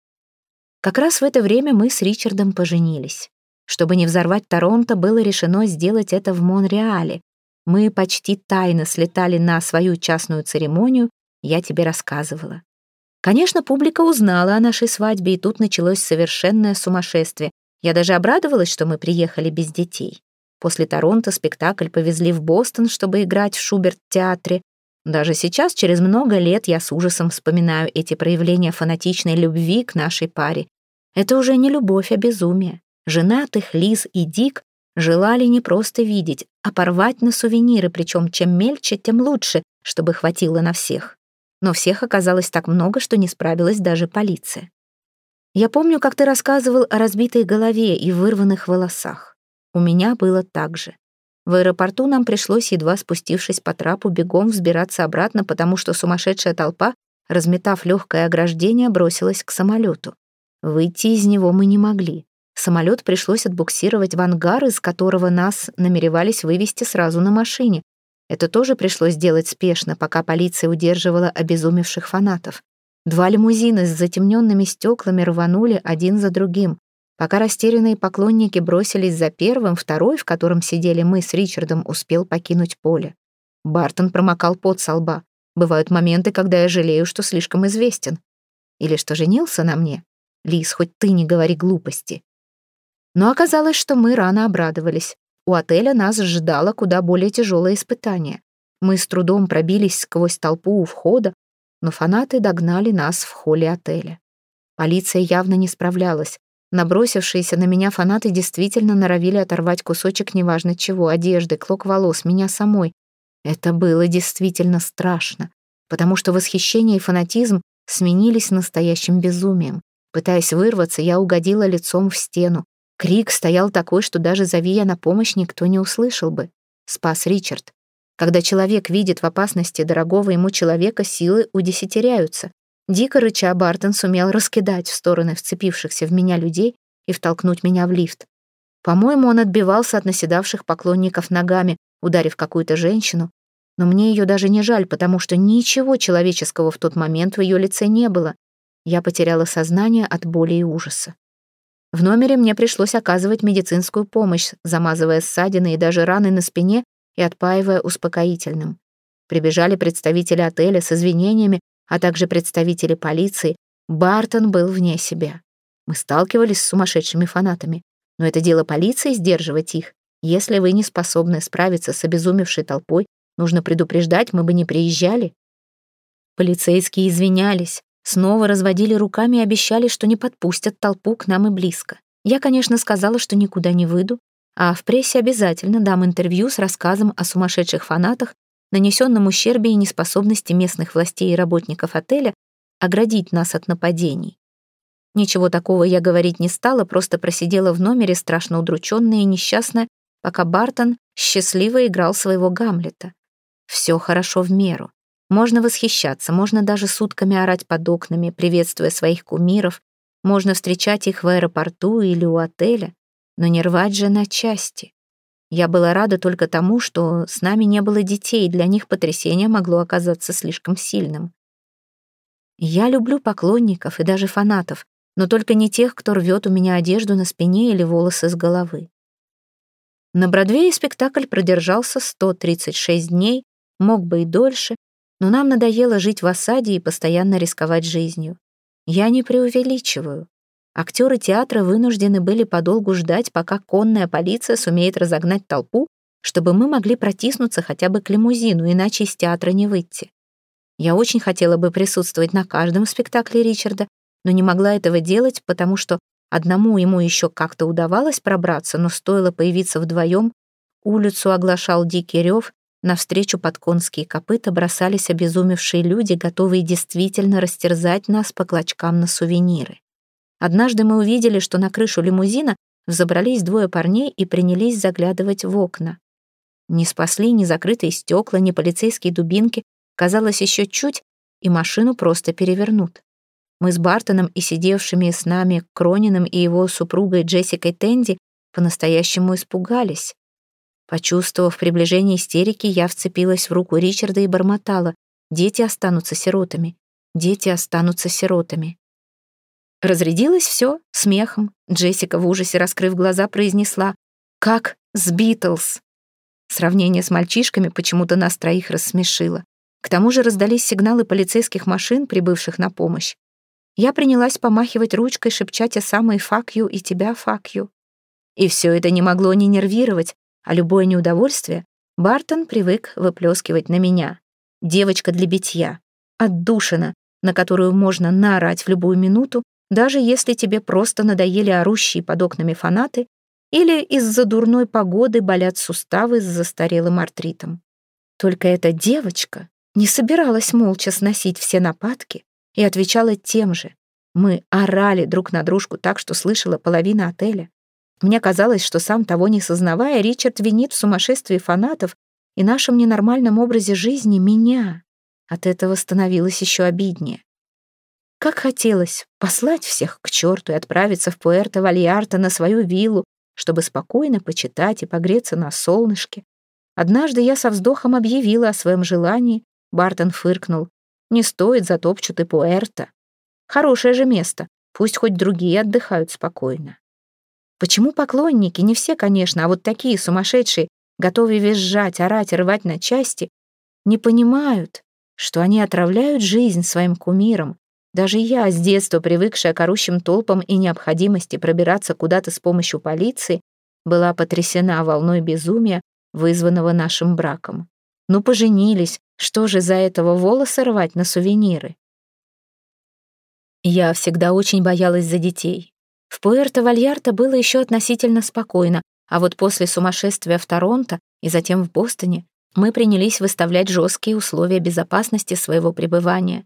Как раз в это время мы с Ричардом поженились. Чтобы не взорвать Торонто, было решено сделать это в Монреале. Мы почти тайно слетали на свою частную церемонию, я тебе рассказывала. Конечно, публика узнала о нашей свадьбе, и тут началось совершенное сумасшествие. Я даже обрадовалась, что мы приехали без детей. После Торонто спектакль повезли в Бостон, чтобы играть в Шуберт-театре. Даже сейчас, через много лет, я с ужасом вспоминаю эти проявления фанатичной любви к нашей паре. Это уже не любовь, а безумие. Женатых Лиз и Дик желали не просто видеть, а порвать на сувениры, причем чем мельче, тем лучше, чтобы хватило на всех но всех оказалось так много, что не справилась даже полиция. Я помню, как ты рассказывал о разбитой голове и вырванных волосах. У меня было так же. В аэропорту нам пришлось, едва спустившись по трапу, бегом взбираться обратно, потому что сумасшедшая толпа, разметав легкое ограждение, бросилась к самолету. Выйти из него мы не могли. Самолет пришлось отбуксировать в ангар, из которого нас намеревались вывести сразу на машине, это тоже пришлось делать спешно, пока полиция удерживала обезумевших фанатов. Два лимузина с затемненными стеклами рванули один за другим. Пока растерянные поклонники бросились за первым, второй, в котором сидели мы с Ричардом, успел покинуть поле. Бартон промокал пот со лба. Бывают моменты, когда я жалею, что слишком известен. Или что женился на мне. Лис, хоть ты не говори глупости. Но оказалось, что мы рано обрадовались. У отеля нас ждало куда более тяжелое испытание. Мы с трудом пробились сквозь толпу у входа, но фанаты догнали нас в холле отеля. Полиция явно не справлялась. Набросившиеся на меня фанаты действительно норовили оторвать кусочек неважно чего, одежды, клок волос, меня самой. Это было действительно страшно, потому что восхищение и фанатизм сменились настоящим безумием. Пытаясь вырваться, я угодила лицом в стену. Крик стоял такой, что даже зови я на помощь, никто не услышал бы. Спас Ричард. Когда человек видит в опасности дорогого ему человека, силы удесятеряются. Дико рыча Бартон сумел раскидать в стороны вцепившихся в меня людей и втолкнуть меня в лифт. По-моему, он отбивался от наседавших поклонников ногами, ударив какую-то женщину, но мне ее даже не жаль, потому что ничего человеческого в тот момент в ее лице не было. Я потеряла сознание от боли и ужаса. В номере мне пришлось оказывать медицинскую помощь, замазывая ссадины и даже раны на спине и отпаивая успокоительным. Прибежали представители отеля с извинениями, а также представители полиции. Бартон был вне себя. Мы сталкивались с сумасшедшими фанатами. Но это дело полиции сдерживать их. Если вы не способны справиться с обезумевшей толпой, нужно предупреждать, мы бы не приезжали. Полицейские извинялись, Снова разводили руками и обещали, что не подпустят толпу к нам и близко. Я, конечно, сказала, что никуда не выйду, а в прессе обязательно дам интервью с рассказом о сумасшедших фанатах, нанесенном ущербе и неспособности местных властей и работников отеля оградить нас от нападений. Ничего такого я говорить не стала, просто просидела в номере, страшно удрученная и несчастная, пока Бартон счастливо играл своего Гамлета. Все хорошо в меру. Можно восхищаться, можно даже сутками орать под окнами, приветствуя своих кумиров, можно встречать их в аэропорту или у отеля, но не рвать же на части. Я была рада только тому, что с нами не было детей, и для них потрясение могло оказаться слишком сильным. Я люблю поклонников и даже фанатов, но только не тех, кто рвет у меня одежду на спине или волосы с головы. На Бродвее спектакль продержался 136 дней, мог бы и дольше, Но нам надоело жить в осаде и постоянно рисковать жизнью. Я не преувеличиваю. Актеры театра вынуждены были подолгу ждать, пока конная полиция сумеет разогнать толпу, чтобы мы могли протиснуться хотя бы к лимузину, иначе из театра не выйти. Я очень хотела бы присутствовать на каждом спектакле Ричарда, но не могла этого делать, потому что одному ему еще как-то удавалось пробраться, но стоило появиться вдвоем, улицу оглашал дикий рев, навстречу под конские копыта бросались обезумевшие люди, готовые действительно растерзать нас по клочкам на сувениры. Однажды мы увидели, что на крышу лимузина взобрались двое парней и принялись заглядывать в окна. Не спасли ни закрытые стекла, ни полицейские дубинки. Казалось, еще чуть, и машину просто перевернут. Мы с Бартоном и сидевшими с нами Крониным и его супругой Джессикой Тенди по-настоящему испугались. Почувствовав приближение истерики, я вцепилась в руку Ричарда и бормотала. «Дети останутся сиротами. Дети останутся сиротами». Разрядилось все смехом. Джессика в ужасе, раскрыв глаза, произнесла «Как с Битлз!» Сравнение с мальчишками почему-то нас троих рассмешило. К тому же раздались сигналы полицейских машин, прибывших на помощь. Я принялась помахивать ручкой, шепча те самые «факью» и «тебя факью». И все это не могло не нервировать, а любое неудовольствие Бартон привык выплескивать на меня. Девочка для битья, отдушина, на которую можно наорать в любую минуту, даже если тебе просто надоели орущие под окнами фанаты или из-за дурной погоды болят суставы с застарелым артритом. Только эта девочка не собиралась молча сносить все нападки и отвечала тем же. Мы орали друг на дружку так, что слышала половина отеля. Мне казалось, что сам того не сознавая, Ричард винит в сумасшествии фанатов и нашем ненормальном образе жизни меня. От этого становилось еще обиднее. Как хотелось послать всех к черту и отправиться в Пуэрто-Вальярто на свою виллу, чтобы спокойно почитать и погреться на солнышке. Однажды я со вздохом объявила о своем желании. Бартон фыркнул. «Не стоит, затопчут и Пуэрто. Хорошее же место, пусть хоть другие отдыхают спокойно». Почему поклонники, не все, конечно, а вот такие сумасшедшие, готовые визжать, орать, рвать на части, не понимают, что они отравляют жизнь своим кумирам, даже я, с детства привыкшая к орущим толпам и необходимости пробираться куда-то с помощью полиции, была потрясена волной безумия, вызванного нашим браком. Ну, поженились, что же за этого волосы рвать на сувениры? Я всегда очень боялась за детей. В Пуэрто-Вальярто было еще относительно спокойно, а вот после сумасшествия в Торонто и затем в Бостоне мы принялись выставлять жесткие условия безопасности своего пребывания.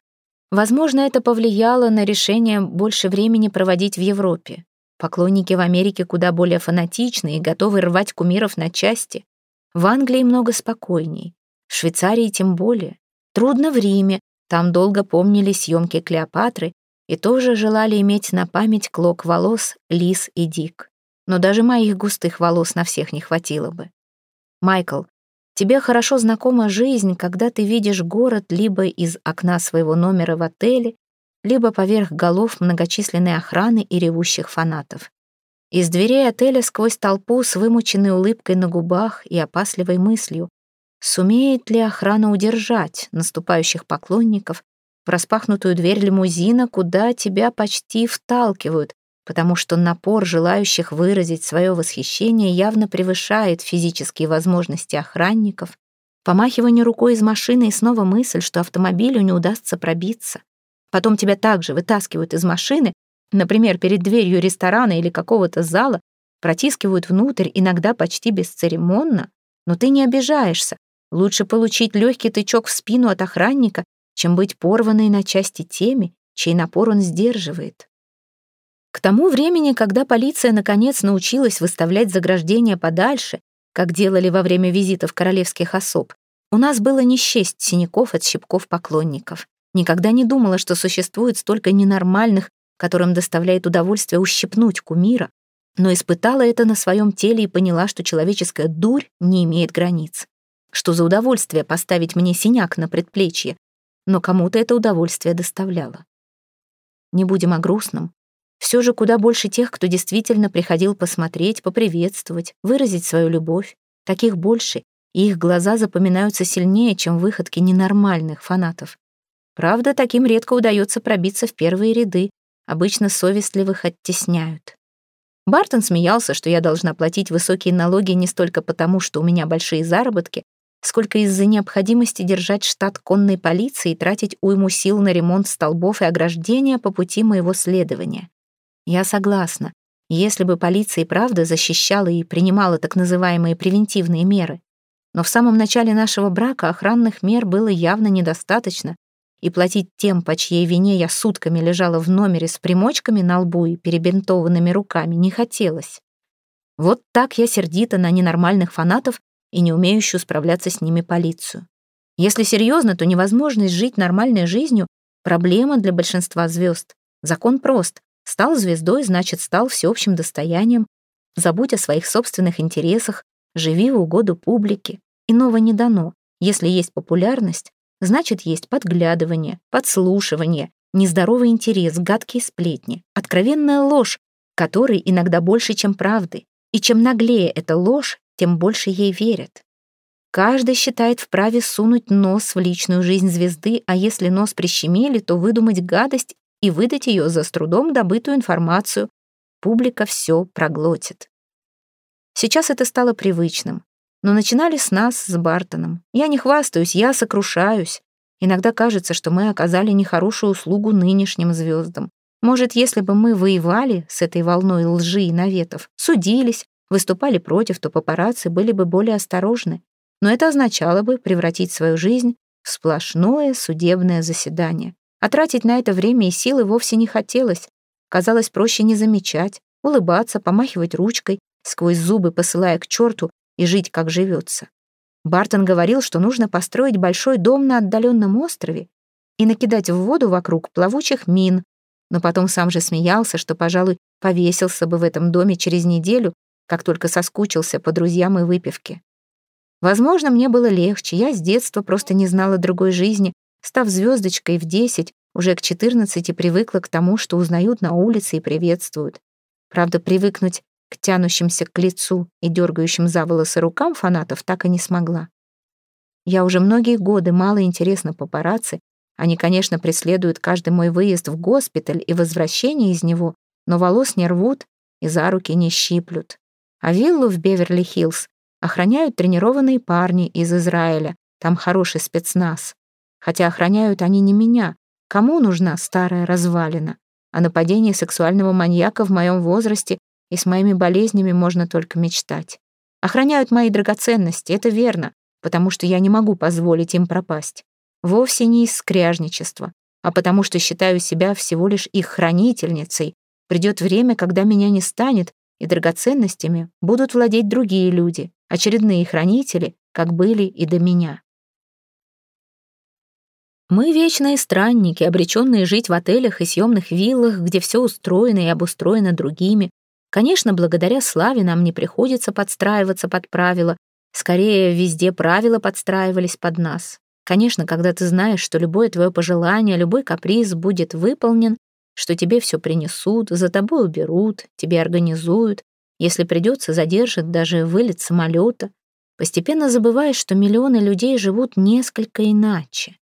Возможно, это повлияло на решение больше времени проводить в Европе. Поклонники в Америке куда более фанатичны и готовы рвать кумиров на части. В Англии много спокойней. В Швейцарии тем более. Трудно в Риме, там долго помнили съемки Клеопатры и тоже желали иметь на память клок волос Лис и Дик. Но даже моих густых волос на всех не хватило бы. Майкл, Тебе хорошо знакома жизнь, когда ты видишь город либо из окна своего номера в отеле, либо поверх голов многочисленной охраны и ревущих фанатов. Из дверей отеля сквозь толпу с вымученной улыбкой на губах и опасливой мыслью, сумеет ли охрана удержать наступающих поклонников в распахнутую дверь лимузина, куда тебя почти вталкивают, потому что напор желающих выразить свое восхищение явно превышает физические возможности охранников. Помахивание рукой из машины и снова мысль, что автомобилю не удастся пробиться. Потом тебя также вытаскивают из машины, например, перед дверью ресторана или какого-то зала, протискивают внутрь, иногда почти бесцеремонно, но ты не обижаешься. Лучше получить легкий тычок в спину от охранника, чем быть порванной на части теми, чей напор он сдерживает. К тому времени, когда полиция наконец научилась выставлять заграждения подальше, как делали во время визитов королевских особ, у нас было не счесть синяков от щипков поклонников. Никогда не думала, что существует столько ненормальных, которым доставляет удовольствие ущипнуть кумира, но испытала это на своем теле и поняла, что человеческая дурь не имеет границ. Что за удовольствие поставить мне синяк на предплечье, но кому-то это удовольствие доставляло. Не будем о грустном, все же куда больше тех, кто действительно приходил посмотреть, поприветствовать, выразить свою любовь. Таких больше, и их глаза запоминаются сильнее, чем выходки ненормальных фанатов. Правда, таким редко удается пробиться в первые ряды, обычно совестливых оттесняют. Бартон смеялся, что я должна платить высокие налоги не столько потому, что у меня большие заработки, сколько из-за необходимости держать штат конной полиции и тратить уйму сил на ремонт столбов и ограждения по пути моего следования. Я согласна. Если бы полиция и правда защищала и принимала так называемые превентивные меры. Но в самом начале нашего брака охранных мер было явно недостаточно, и платить тем, по чьей вине я сутками лежала в номере с примочками на лбу и перебинтованными руками, не хотелось. Вот так я сердита на ненормальных фанатов и не умеющую справляться с ними полицию. Если серьезно, то невозможность жить нормальной жизнью — проблема для большинства звезд. Закон прост. Стал звездой, значит, стал всеобщим достоянием. Забудь о своих собственных интересах, живи в угоду публике. Иного не дано. Если есть популярность, значит, есть подглядывание, подслушивание, нездоровый интерес, гадкие сплетни, откровенная ложь, которой иногда больше, чем правды. И чем наглее эта ложь, тем больше ей верят. Каждый считает вправе сунуть нос в личную жизнь звезды, а если нос прищемили, то выдумать гадость и выдать ее за с трудом добытую информацию. Публика все проглотит. Сейчас это стало привычным. Но начинали с нас, с Бартоном. Я не хвастаюсь, я сокрушаюсь. Иногда кажется, что мы оказали нехорошую услугу нынешним звездам. Может, если бы мы воевали с этой волной лжи и наветов, судились, выступали против, то папарацци были бы более осторожны. Но это означало бы превратить свою жизнь в сплошное судебное заседание. А тратить на это время и силы вовсе не хотелось. Казалось проще не замечать, улыбаться, помахивать ручкой, сквозь зубы посылая к черту и жить, как живется. Бартон говорил, что нужно построить большой дом на отдаленном острове и накидать в воду вокруг плавучих мин, но потом сам же смеялся, что, пожалуй, повесился бы в этом доме через неделю, как только соскучился по друзьям и выпивке. Возможно, мне было легче, я с детства просто не знала другой жизни, став звездочкой в десять, уже к четырнадцати привыкла к тому, что узнают на улице и приветствуют. Правда, привыкнуть к тянущимся к лицу и дергающим за волосы рукам фанатов так и не смогла. Я уже многие годы мало интересна папарацци, они, конечно, преследуют каждый мой выезд в госпиталь и возвращение из него, но волос не рвут и за руки не щиплют а виллу в Беверли-Хиллз охраняют тренированные парни из Израиля, там хороший спецназ. Хотя охраняют они не меня. Кому нужна старая развалина? О нападении сексуального маньяка в моем возрасте и с моими болезнями можно только мечтать. Охраняют мои драгоценности, это верно, потому что я не могу позволить им пропасть. Вовсе не из скряжничества, а потому что считаю себя всего лишь их хранительницей. Придет время, когда меня не станет, и драгоценностями будут владеть другие люди, очередные хранители, как были и до меня. Мы вечные странники, обреченные жить в отелях и съемных виллах, где все устроено и обустроено другими. Конечно, благодаря славе нам не приходится подстраиваться под правила, скорее везде правила подстраивались под нас. Конечно, когда ты знаешь, что любое твое пожелание, любой каприз будет выполнен, что тебе все принесут, за тобой уберут, тебе организуют, если придется, задержат даже вылет самолета. Постепенно забываешь, что миллионы людей живут несколько иначе.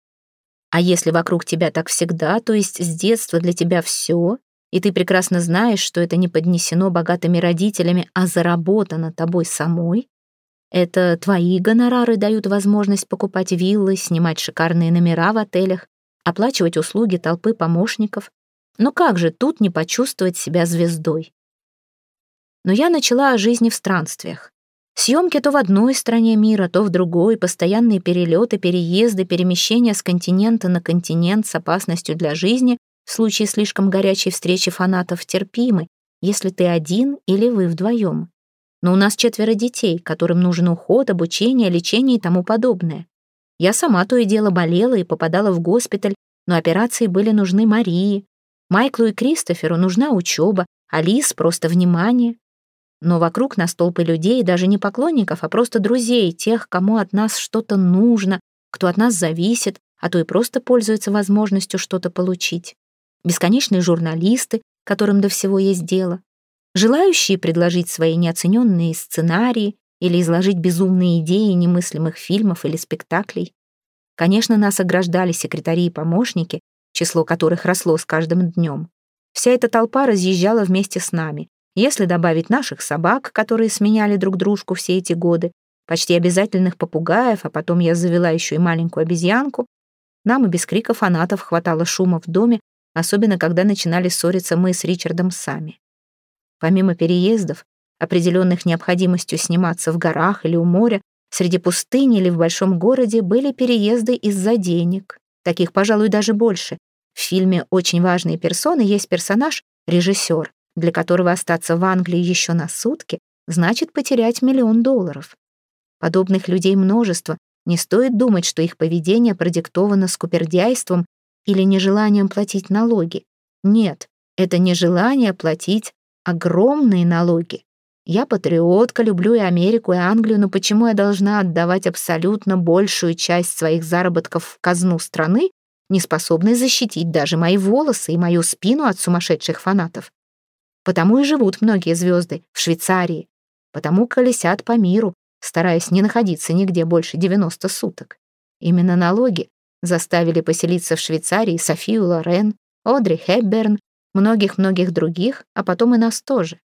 А если вокруг тебя так всегда, то есть с детства для тебя все, и ты прекрасно знаешь, что это не поднесено богатыми родителями, а заработано тобой самой, это твои гонорары дают возможность покупать виллы, снимать шикарные номера в отелях, оплачивать услуги толпы помощников, но как же тут не почувствовать себя звездой? Но я начала о жизни в странствиях. Съемки то в одной стране мира, то в другой, постоянные перелеты, переезды, перемещения с континента на континент с опасностью для жизни в случае слишком горячей встречи фанатов терпимы, если ты один или вы вдвоем. Но у нас четверо детей, которым нужен уход, обучение, лечение и тому подобное. Я сама то и дело болела и попадала в госпиталь, но операции были нужны Марии, Майклу и Кристоферу нужна учеба, а Лиз просто внимание. Но вокруг нас толпы людей, даже не поклонников, а просто друзей, тех, кому от нас что-то нужно, кто от нас зависит, а то и просто пользуется возможностью что-то получить. Бесконечные журналисты, которым до всего есть дело. Желающие предложить свои неоцененные сценарии или изложить безумные идеи немыслимых фильмов или спектаклей. Конечно, нас ограждали секретари и помощники, число которых росло с каждым днем. Вся эта толпа разъезжала вместе с нами. Если добавить наших собак, которые сменяли друг дружку все эти годы, почти обязательных попугаев, а потом я завела еще и маленькую обезьянку, нам и без крика фанатов хватало шума в доме, особенно когда начинали ссориться мы с Ричардом сами. Помимо переездов, определенных необходимостью сниматься в горах или у моря, среди пустыни или в большом городе были переезды из-за денег. Таких, пожалуй, даже больше. В фильме «Очень важные персоны» есть персонаж, режиссер, для которого остаться в Англии еще на сутки значит потерять миллион долларов. Подобных людей множество, не стоит думать, что их поведение продиктовано скупердяйством или нежеланием платить налоги. Нет, это нежелание платить огромные налоги. Я патриотка, люблю и Америку, и Англию, но почему я должна отдавать абсолютно большую часть своих заработков в казну страны, не способной защитить даже мои волосы и мою спину от сумасшедших фанатов? Потому и живут многие звезды в Швейцарии, потому колесят по миру, стараясь не находиться нигде больше 90 суток. Именно налоги заставили поселиться в Швейцарии Софию Лорен, Одри Хепберн, многих-многих других, а потом и нас тоже.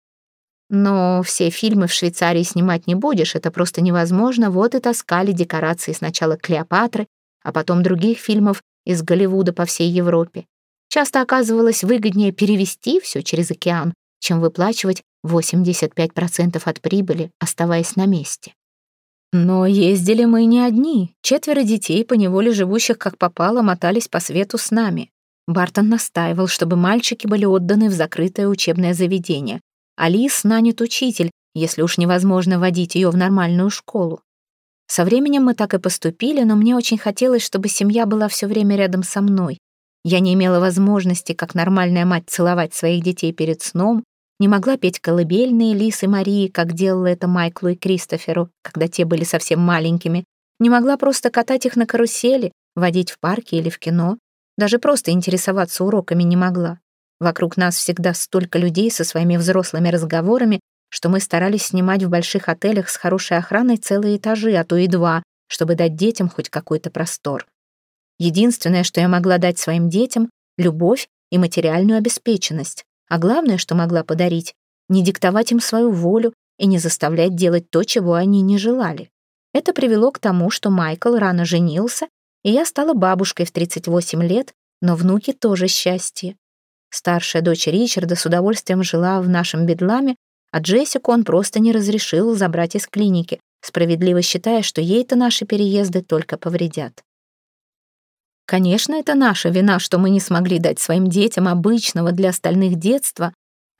Но все фильмы в Швейцарии снимать не будешь, это просто невозможно, вот и таскали декорации сначала Клеопатры, а потом других фильмов из Голливуда по всей Европе. Часто оказывалось выгоднее перевести все через океан, чем выплачивать 85% от прибыли, оставаясь на месте. Но ездили мы не одни. Четверо детей, поневоле живущих как попало, мотались по свету с нами. Бартон настаивал, чтобы мальчики были отданы в закрытое учебное заведение. Алис нанят учитель, если уж невозможно водить ее в нормальную школу. Со временем мы так и поступили, но мне очень хотелось, чтобы семья была все время рядом со мной. Я не имела возможности, как нормальная мать, целовать своих детей перед сном, не могла петь колыбельные Лисы Марии, как делала это Майклу и Кристоферу, когда те были совсем маленькими, не могла просто катать их на карусели, водить в парке или в кино, даже просто интересоваться уроками не могла. Вокруг нас всегда столько людей со своими взрослыми разговорами, что мы старались снимать в больших отелях с хорошей охраной целые этажи, а то и два, чтобы дать детям хоть какой-то простор. Единственное, что я могла дать своим детям — любовь и материальную обеспеченность. А главное, что могла подарить, не диктовать им свою волю и не заставлять делать то, чего они не желали. Это привело к тому, что Майкл рано женился, и я стала бабушкой в 38 лет, но внуки тоже счастье. Старшая дочь Ричарда с удовольствием жила в нашем бедламе, а Джессику он просто не разрешил забрать из клиники, справедливо считая, что ей-то наши переезды только повредят. Конечно, это наша вина, что мы не смогли дать своим детям обычного для остальных детства,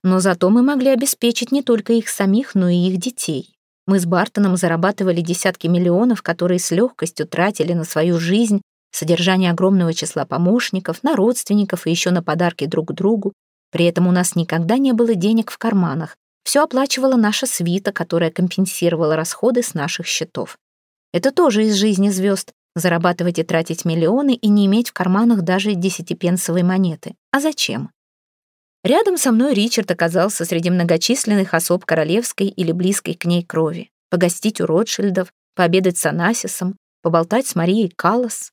но зато мы могли обеспечить не только их самих, но и их детей. Мы с Бартоном зарабатывали десятки миллионов, которые с легкостью тратили на свою жизнь, содержание огромного числа помощников, на родственников и еще на подарки друг другу. При этом у нас никогда не было денег в карманах. Все оплачивала наша свита, которая компенсировала расходы с наших счетов. Это тоже из жизни звезд, зарабатывать и тратить миллионы и не иметь в карманах даже десятипенсовой монеты. А зачем? Рядом со мной Ричард оказался среди многочисленных особ королевской или близкой к ней крови. Погостить у Ротшильдов, пообедать с Анасисом, поболтать с Марией Каллас.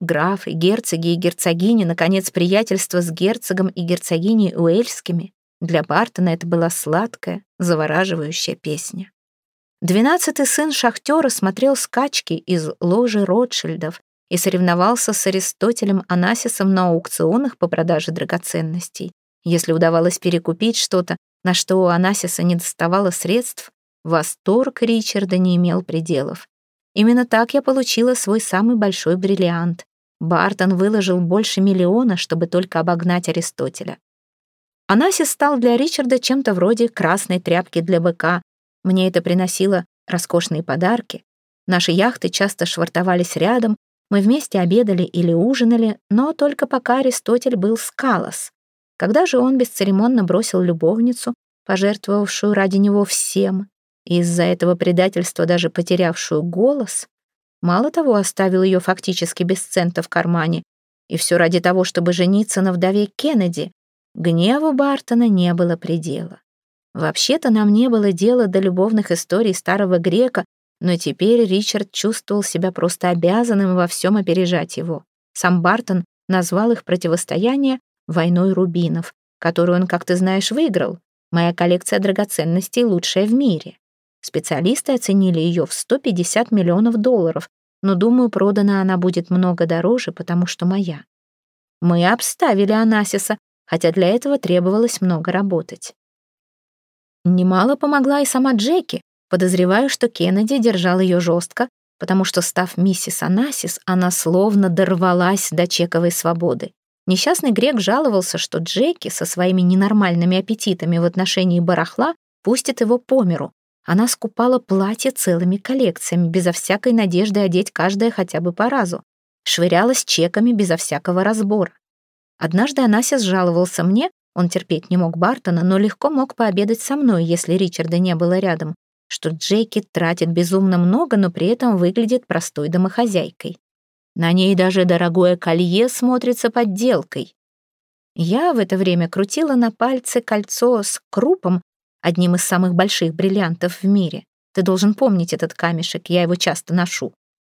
Графы, герцоги и герцогини, наконец, приятельство с герцогом и герцогиней Уэльскими. Для Бартона это была сладкая, завораживающая песня. Двенадцатый сын шахтера смотрел скачки из ложи Ротшильдов и соревновался с Аристотелем Анасисом на аукционах по продаже драгоценностей. Если удавалось перекупить что-то, на что у Анасиса не доставало средств, восторг Ричарда не имел пределов. Именно так я получила свой самый большой бриллиант. Бартон выложил больше миллиона, чтобы только обогнать Аристотеля. Анасис стал для Ричарда чем-то вроде красной тряпки для быка, мне это приносило роскошные подарки. Наши яхты часто швартовались рядом, мы вместе обедали или ужинали, но только пока Аристотель был скалос. Когда же он бесцеремонно бросил любовницу, пожертвовавшую ради него всем, из-за этого предательства даже потерявшую голос, мало того, оставил ее фактически без цента в кармане, и все ради того, чтобы жениться на вдове Кеннеди, гневу Бартона не было предела. Вообще-то нам не было дела до любовных историй старого грека, Но теперь Ричард чувствовал себя просто обязанным во всем опережать его. Сам Бартон назвал их противостояние «войной рубинов», которую он, как ты знаешь, выиграл. Моя коллекция драгоценностей лучшая в мире. Специалисты оценили ее в 150 миллионов долларов, но, думаю, продана она будет много дороже, потому что моя. Мы обставили Анасиса, хотя для этого требовалось много работать. Немало помогла и сама Джеки. Подозреваю, что Кеннеди держал ее жестко, потому что, став миссис Анасис, она словно дорвалась до чековой свободы. Несчастный грек жаловался, что Джеки со своими ненормальными аппетитами в отношении барахла пустит его по миру. Она скупала платья целыми коллекциями, безо всякой надежды одеть каждое хотя бы по разу. Швырялась чеками безо всякого разбора. Однажды Анасис жаловался мне, он терпеть не мог Бартона, но легко мог пообедать со мной, если Ричарда не было рядом, что Джеки тратит безумно много, но при этом выглядит простой домохозяйкой. На ней даже дорогое колье смотрится подделкой. Я в это время крутила на пальце кольцо с крупом, одним из самых больших бриллиантов в мире. Ты должен помнить этот камешек, я его часто ношу.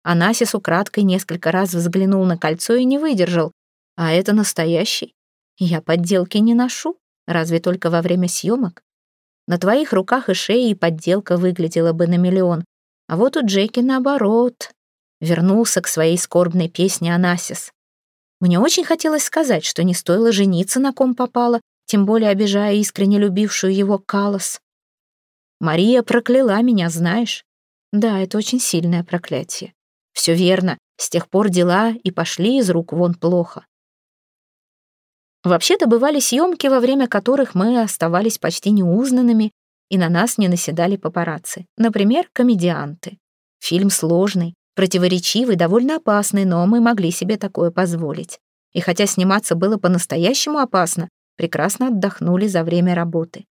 Анасис украдкой несколько раз взглянул на кольцо и не выдержал. А это настоящий. Я подделки не ношу, разве только во время съемок. На твоих руках и шее подделка выглядела бы на миллион. А вот у Джеки наоборот. Вернулся к своей скорбной песне Анасис. Мне очень хотелось сказать, что не стоило жениться на ком попало, тем более обижая искренне любившую его Калос. Мария прокляла меня, знаешь? Да, это очень сильное проклятие. Все верно, с тех пор дела и пошли из рук вон плохо. Вообще-то бывали съемки, во время которых мы оставались почти неузнанными, и на нас не наседали папарацци. Например, комедианты. Фильм сложный, противоречивый, довольно опасный, но мы могли себе такое позволить. И хотя сниматься было по-настоящему опасно, прекрасно отдохнули за время работы.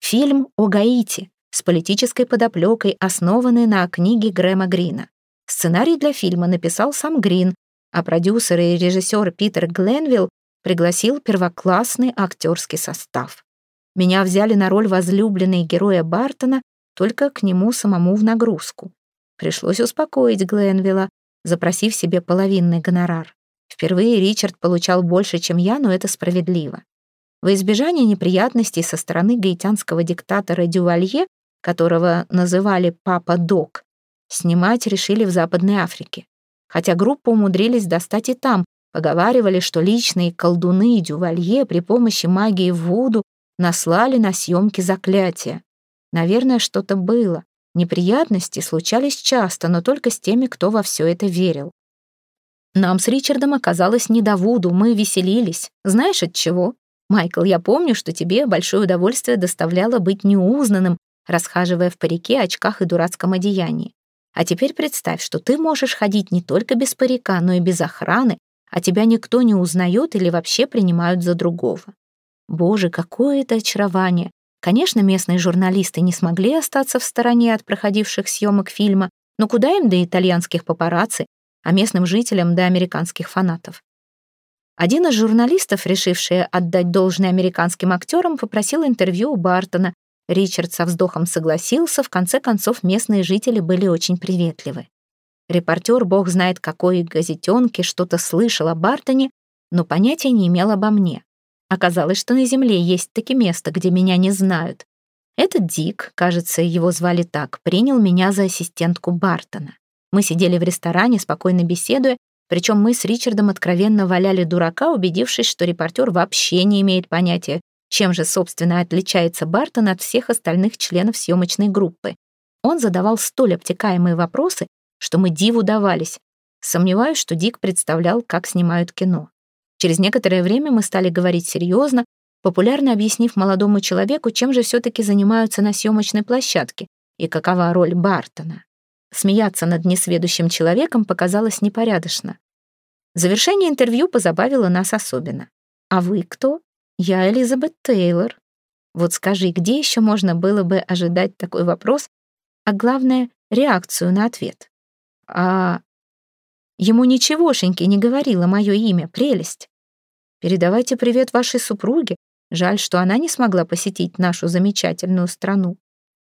Фильм о Гаити с политической подоплекой, основанный на книге Грэма Грина. Сценарий для фильма написал сам Грин, а продюсер и режиссер Питер Гленвилл пригласил первоклассный актерский состав. Меня взяли на роль возлюбленной героя Бартона, только к нему самому в нагрузку. Пришлось успокоить Гленвилла, запросив себе половинный гонорар. Впервые Ричард получал больше, чем я, но это справедливо. Во избежание неприятностей со стороны гаитянского диктатора Дювалье, которого называли «Папа Док», снимать решили в Западной Африке. Хотя группу умудрились достать и там, Поговаривали, что личные колдуны Дювалье при помощи магии Вуду наслали на съемки заклятия. Наверное, что-то было. Неприятности случались часто, но только с теми, кто во все это верил. Нам с Ричардом оказалось не до Вуду, мы веселились. Знаешь от чего? Майкл, я помню, что тебе большое удовольствие доставляло быть неузнанным, расхаживая в парике, очках и дурацком одеянии. А теперь представь, что ты можешь ходить не только без парика, но и без охраны, а тебя никто не узнает или вообще принимают за другого. Боже, какое это очарование! Конечно, местные журналисты не смогли остаться в стороне от проходивших съемок фильма, но куда им до итальянских папарацци, а местным жителям до американских фанатов? Один из журналистов, решивший отдать должное американским актерам, попросил интервью у Бартона. Ричард со вздохом согласился, в конце концов местные жители были очень приветливы. Репортер, бог знает какой газетенки, что-то слышал о Бартоне, но понятия не имел обо мне. Оказалось, что на Земле есть таки место, где меня не знают. Этот Дик, кажется, его звали так, принял меня за ассистентку Бартона. Мы сидели в ресторане, спокойно беседуя, причем мы с Ричардом откровенно валяли дурака, убедившись, что репортер вообще не имеет понятия, чем же, собственно, отличается Бартон от всех остальных членов съемочной группы. Он задавал столь обтекаемые вопросы, что мы диву давались. Сомневаюсь, что Дик представлял, как снимают кино. Через некоторое время мы стали говорить серьезно, популярно объяснив молодому человеку, чем же все-таки занимаются на съемочной площадке и какова роль Бартона. Смеяться над несведущим человеком показалось непорядочно. Завершение интервью позабавило нас особенно. «А вы кто?» «Я Элизабет Тейлор». Вот скажи, где еще можно было бы ожидать такой вопрос, а главное — реакцию на ответ? А ему ничегошеньки не говорила мое имя, прелесть. Передавайте привет вашей супруге. Жаль, что она не смогла посетить нашу замечательную страну.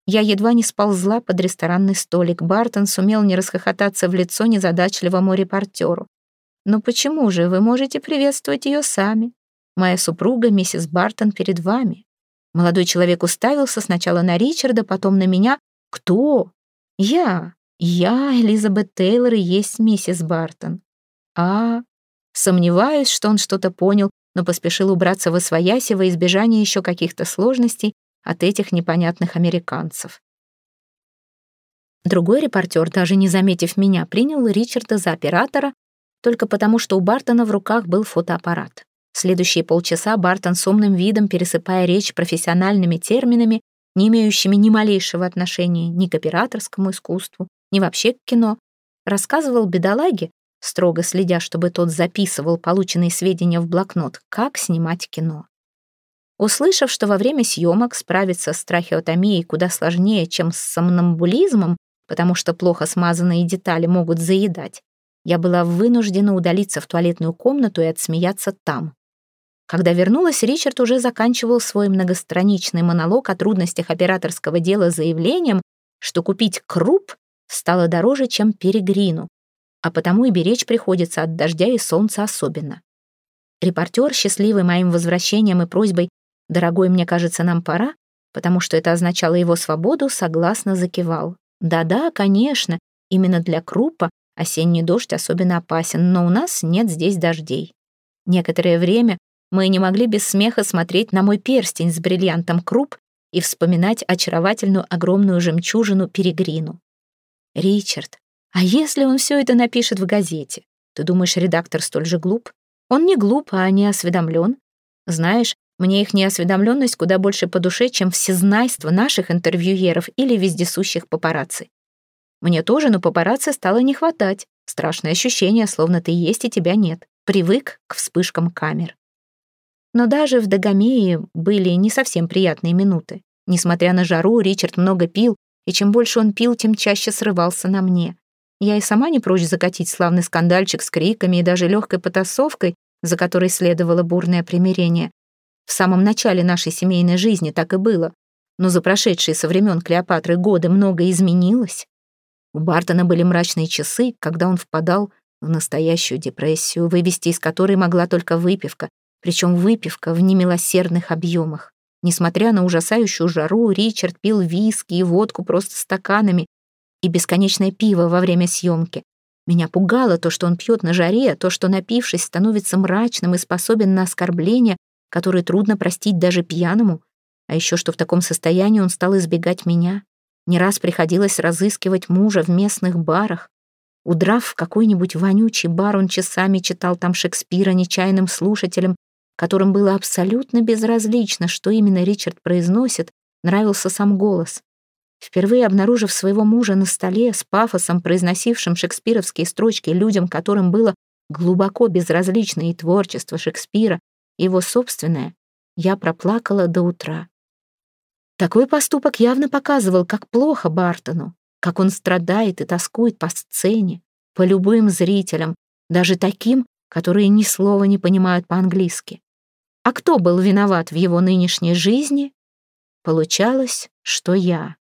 Я едва не сползла под ресторанный столик. Бартон сумел не расхохотаться в лицо незадачливому репортеру. «Но почему же вы можете приветствовать ее сами? Моя супруга, миссис Бартон, перед вами». Молодой человек уставился сначала на Ричарда, потом на меня. «Кто?» «Я. Я, Элизабет Тейлор, и есть миссис Бартон». «А...» Сомневаюсь, что он что-то понял, но поспешил убраться во свояси во избежание еще каких-то сложностей от этих непонятных американцев. Другой репортер, даже не заметив меня, принял Ричарда за оператора только потому, что у Бартона в руках был фотоаппарат. Следующие полчаса Бартон с умным видом, пересыпая речь профессиональными терминами, не имеющими ни малейшего отношения ни к операторскому искусству, ни вообще к кино, рассказывал бедолаге, строго следя, чтобы тот записывал полученные сведения в блокнот, как снимать кино. Услышав, что во время съемок справиться с трахеотомией куда сложнее, чем с сомнамбулизмом, потому что плохо смазанные детали могут заедать, я была вынуждена удалиться в туалетную комнату и отсмеяться там. Когда вернулась, Ричард уже заканчивал свой многостраничный монолог о трудностях операторского дела заявлением, что купить круп стало дороже, чем перегрину, а потому и беречь приходится от дождя и солнца особенно. Репортер, счастливый моим возвращением и просьбой «Дорогой, мне кажется, нам пора», потому что это означало его свободу, согласно закивал. «Да-да, конечно, именно для крупа осенний дождь особенно опасен, но у нас нет здесь дождей». Некоторое время мы не могли без смеха смотреть на мой перстень с бриллиантом круп и вспоминать очаровательную огромную жемчужину перегрину. «Ричард, а если он все это напишет в газете? Ты думаешь, редактор столь же глуп? Он не глуп, а не осведомлен. Знаешь, мне их неосведомленность куда больше по душе, чем всезнайство наших интервьюеров или вездесущих папарацци. Мне тоже, но папарацци стало не хватать. Страшное ощущение, словно ты есть и тебя нет. Привык к вспышкам камер. Но даже в Дагомее были не совсем приятные минуты. Несмотря на жару, Ричард много пил, и чем больше он пил, тем чаще срывался на мне. Я и сама не прочь закатить славный скандальчик с криками и даже легкой потасовкой, за которой следовало бурное примирение. В самом начале нашей семейной жизни так и было, но за прошедшие со времен Клеопатры годы многое изменилось. У Бартона были мрачные часы, когда он впадал в настоящую депрессию, вывести из которой могла только выпивка, причем выпивка в немилосердных объемах. Несмотря на ужасающую жару, Ричард пил виски и водку просто стаканами и бесконечное пиво во время съемки. Меня пугало то, что он пьет на жаре, то, что, напившись, становится мрачным и способен на оскорбления, которые трудно простить даже пьяному, а еще что в таком состоянии он стал избегать меня. Не раз приходилось разыскивать мужа в местных барах. Удрав в какой-нибудь вонючий бар, он часами читал там Шекспира нечаянным слушателям, которым было абсолютно безразлично, что именно Ричард произносит, нравился сам голос. Впервые обнаружив своего мужа на столе с пафосом, произносившим шекспировские строчки людям, которым было глубоко безразлично и творчество Шекспира, его собственное, я проплакала до утра. Такой поступок явно показывал, как плохо Бартону, как он страдает и тоскует по сцене, по любым зрителям, даже таким, которые ни слова не понимают по-английски. А кто был виноват в его нынешней жизни? Получалось, что я.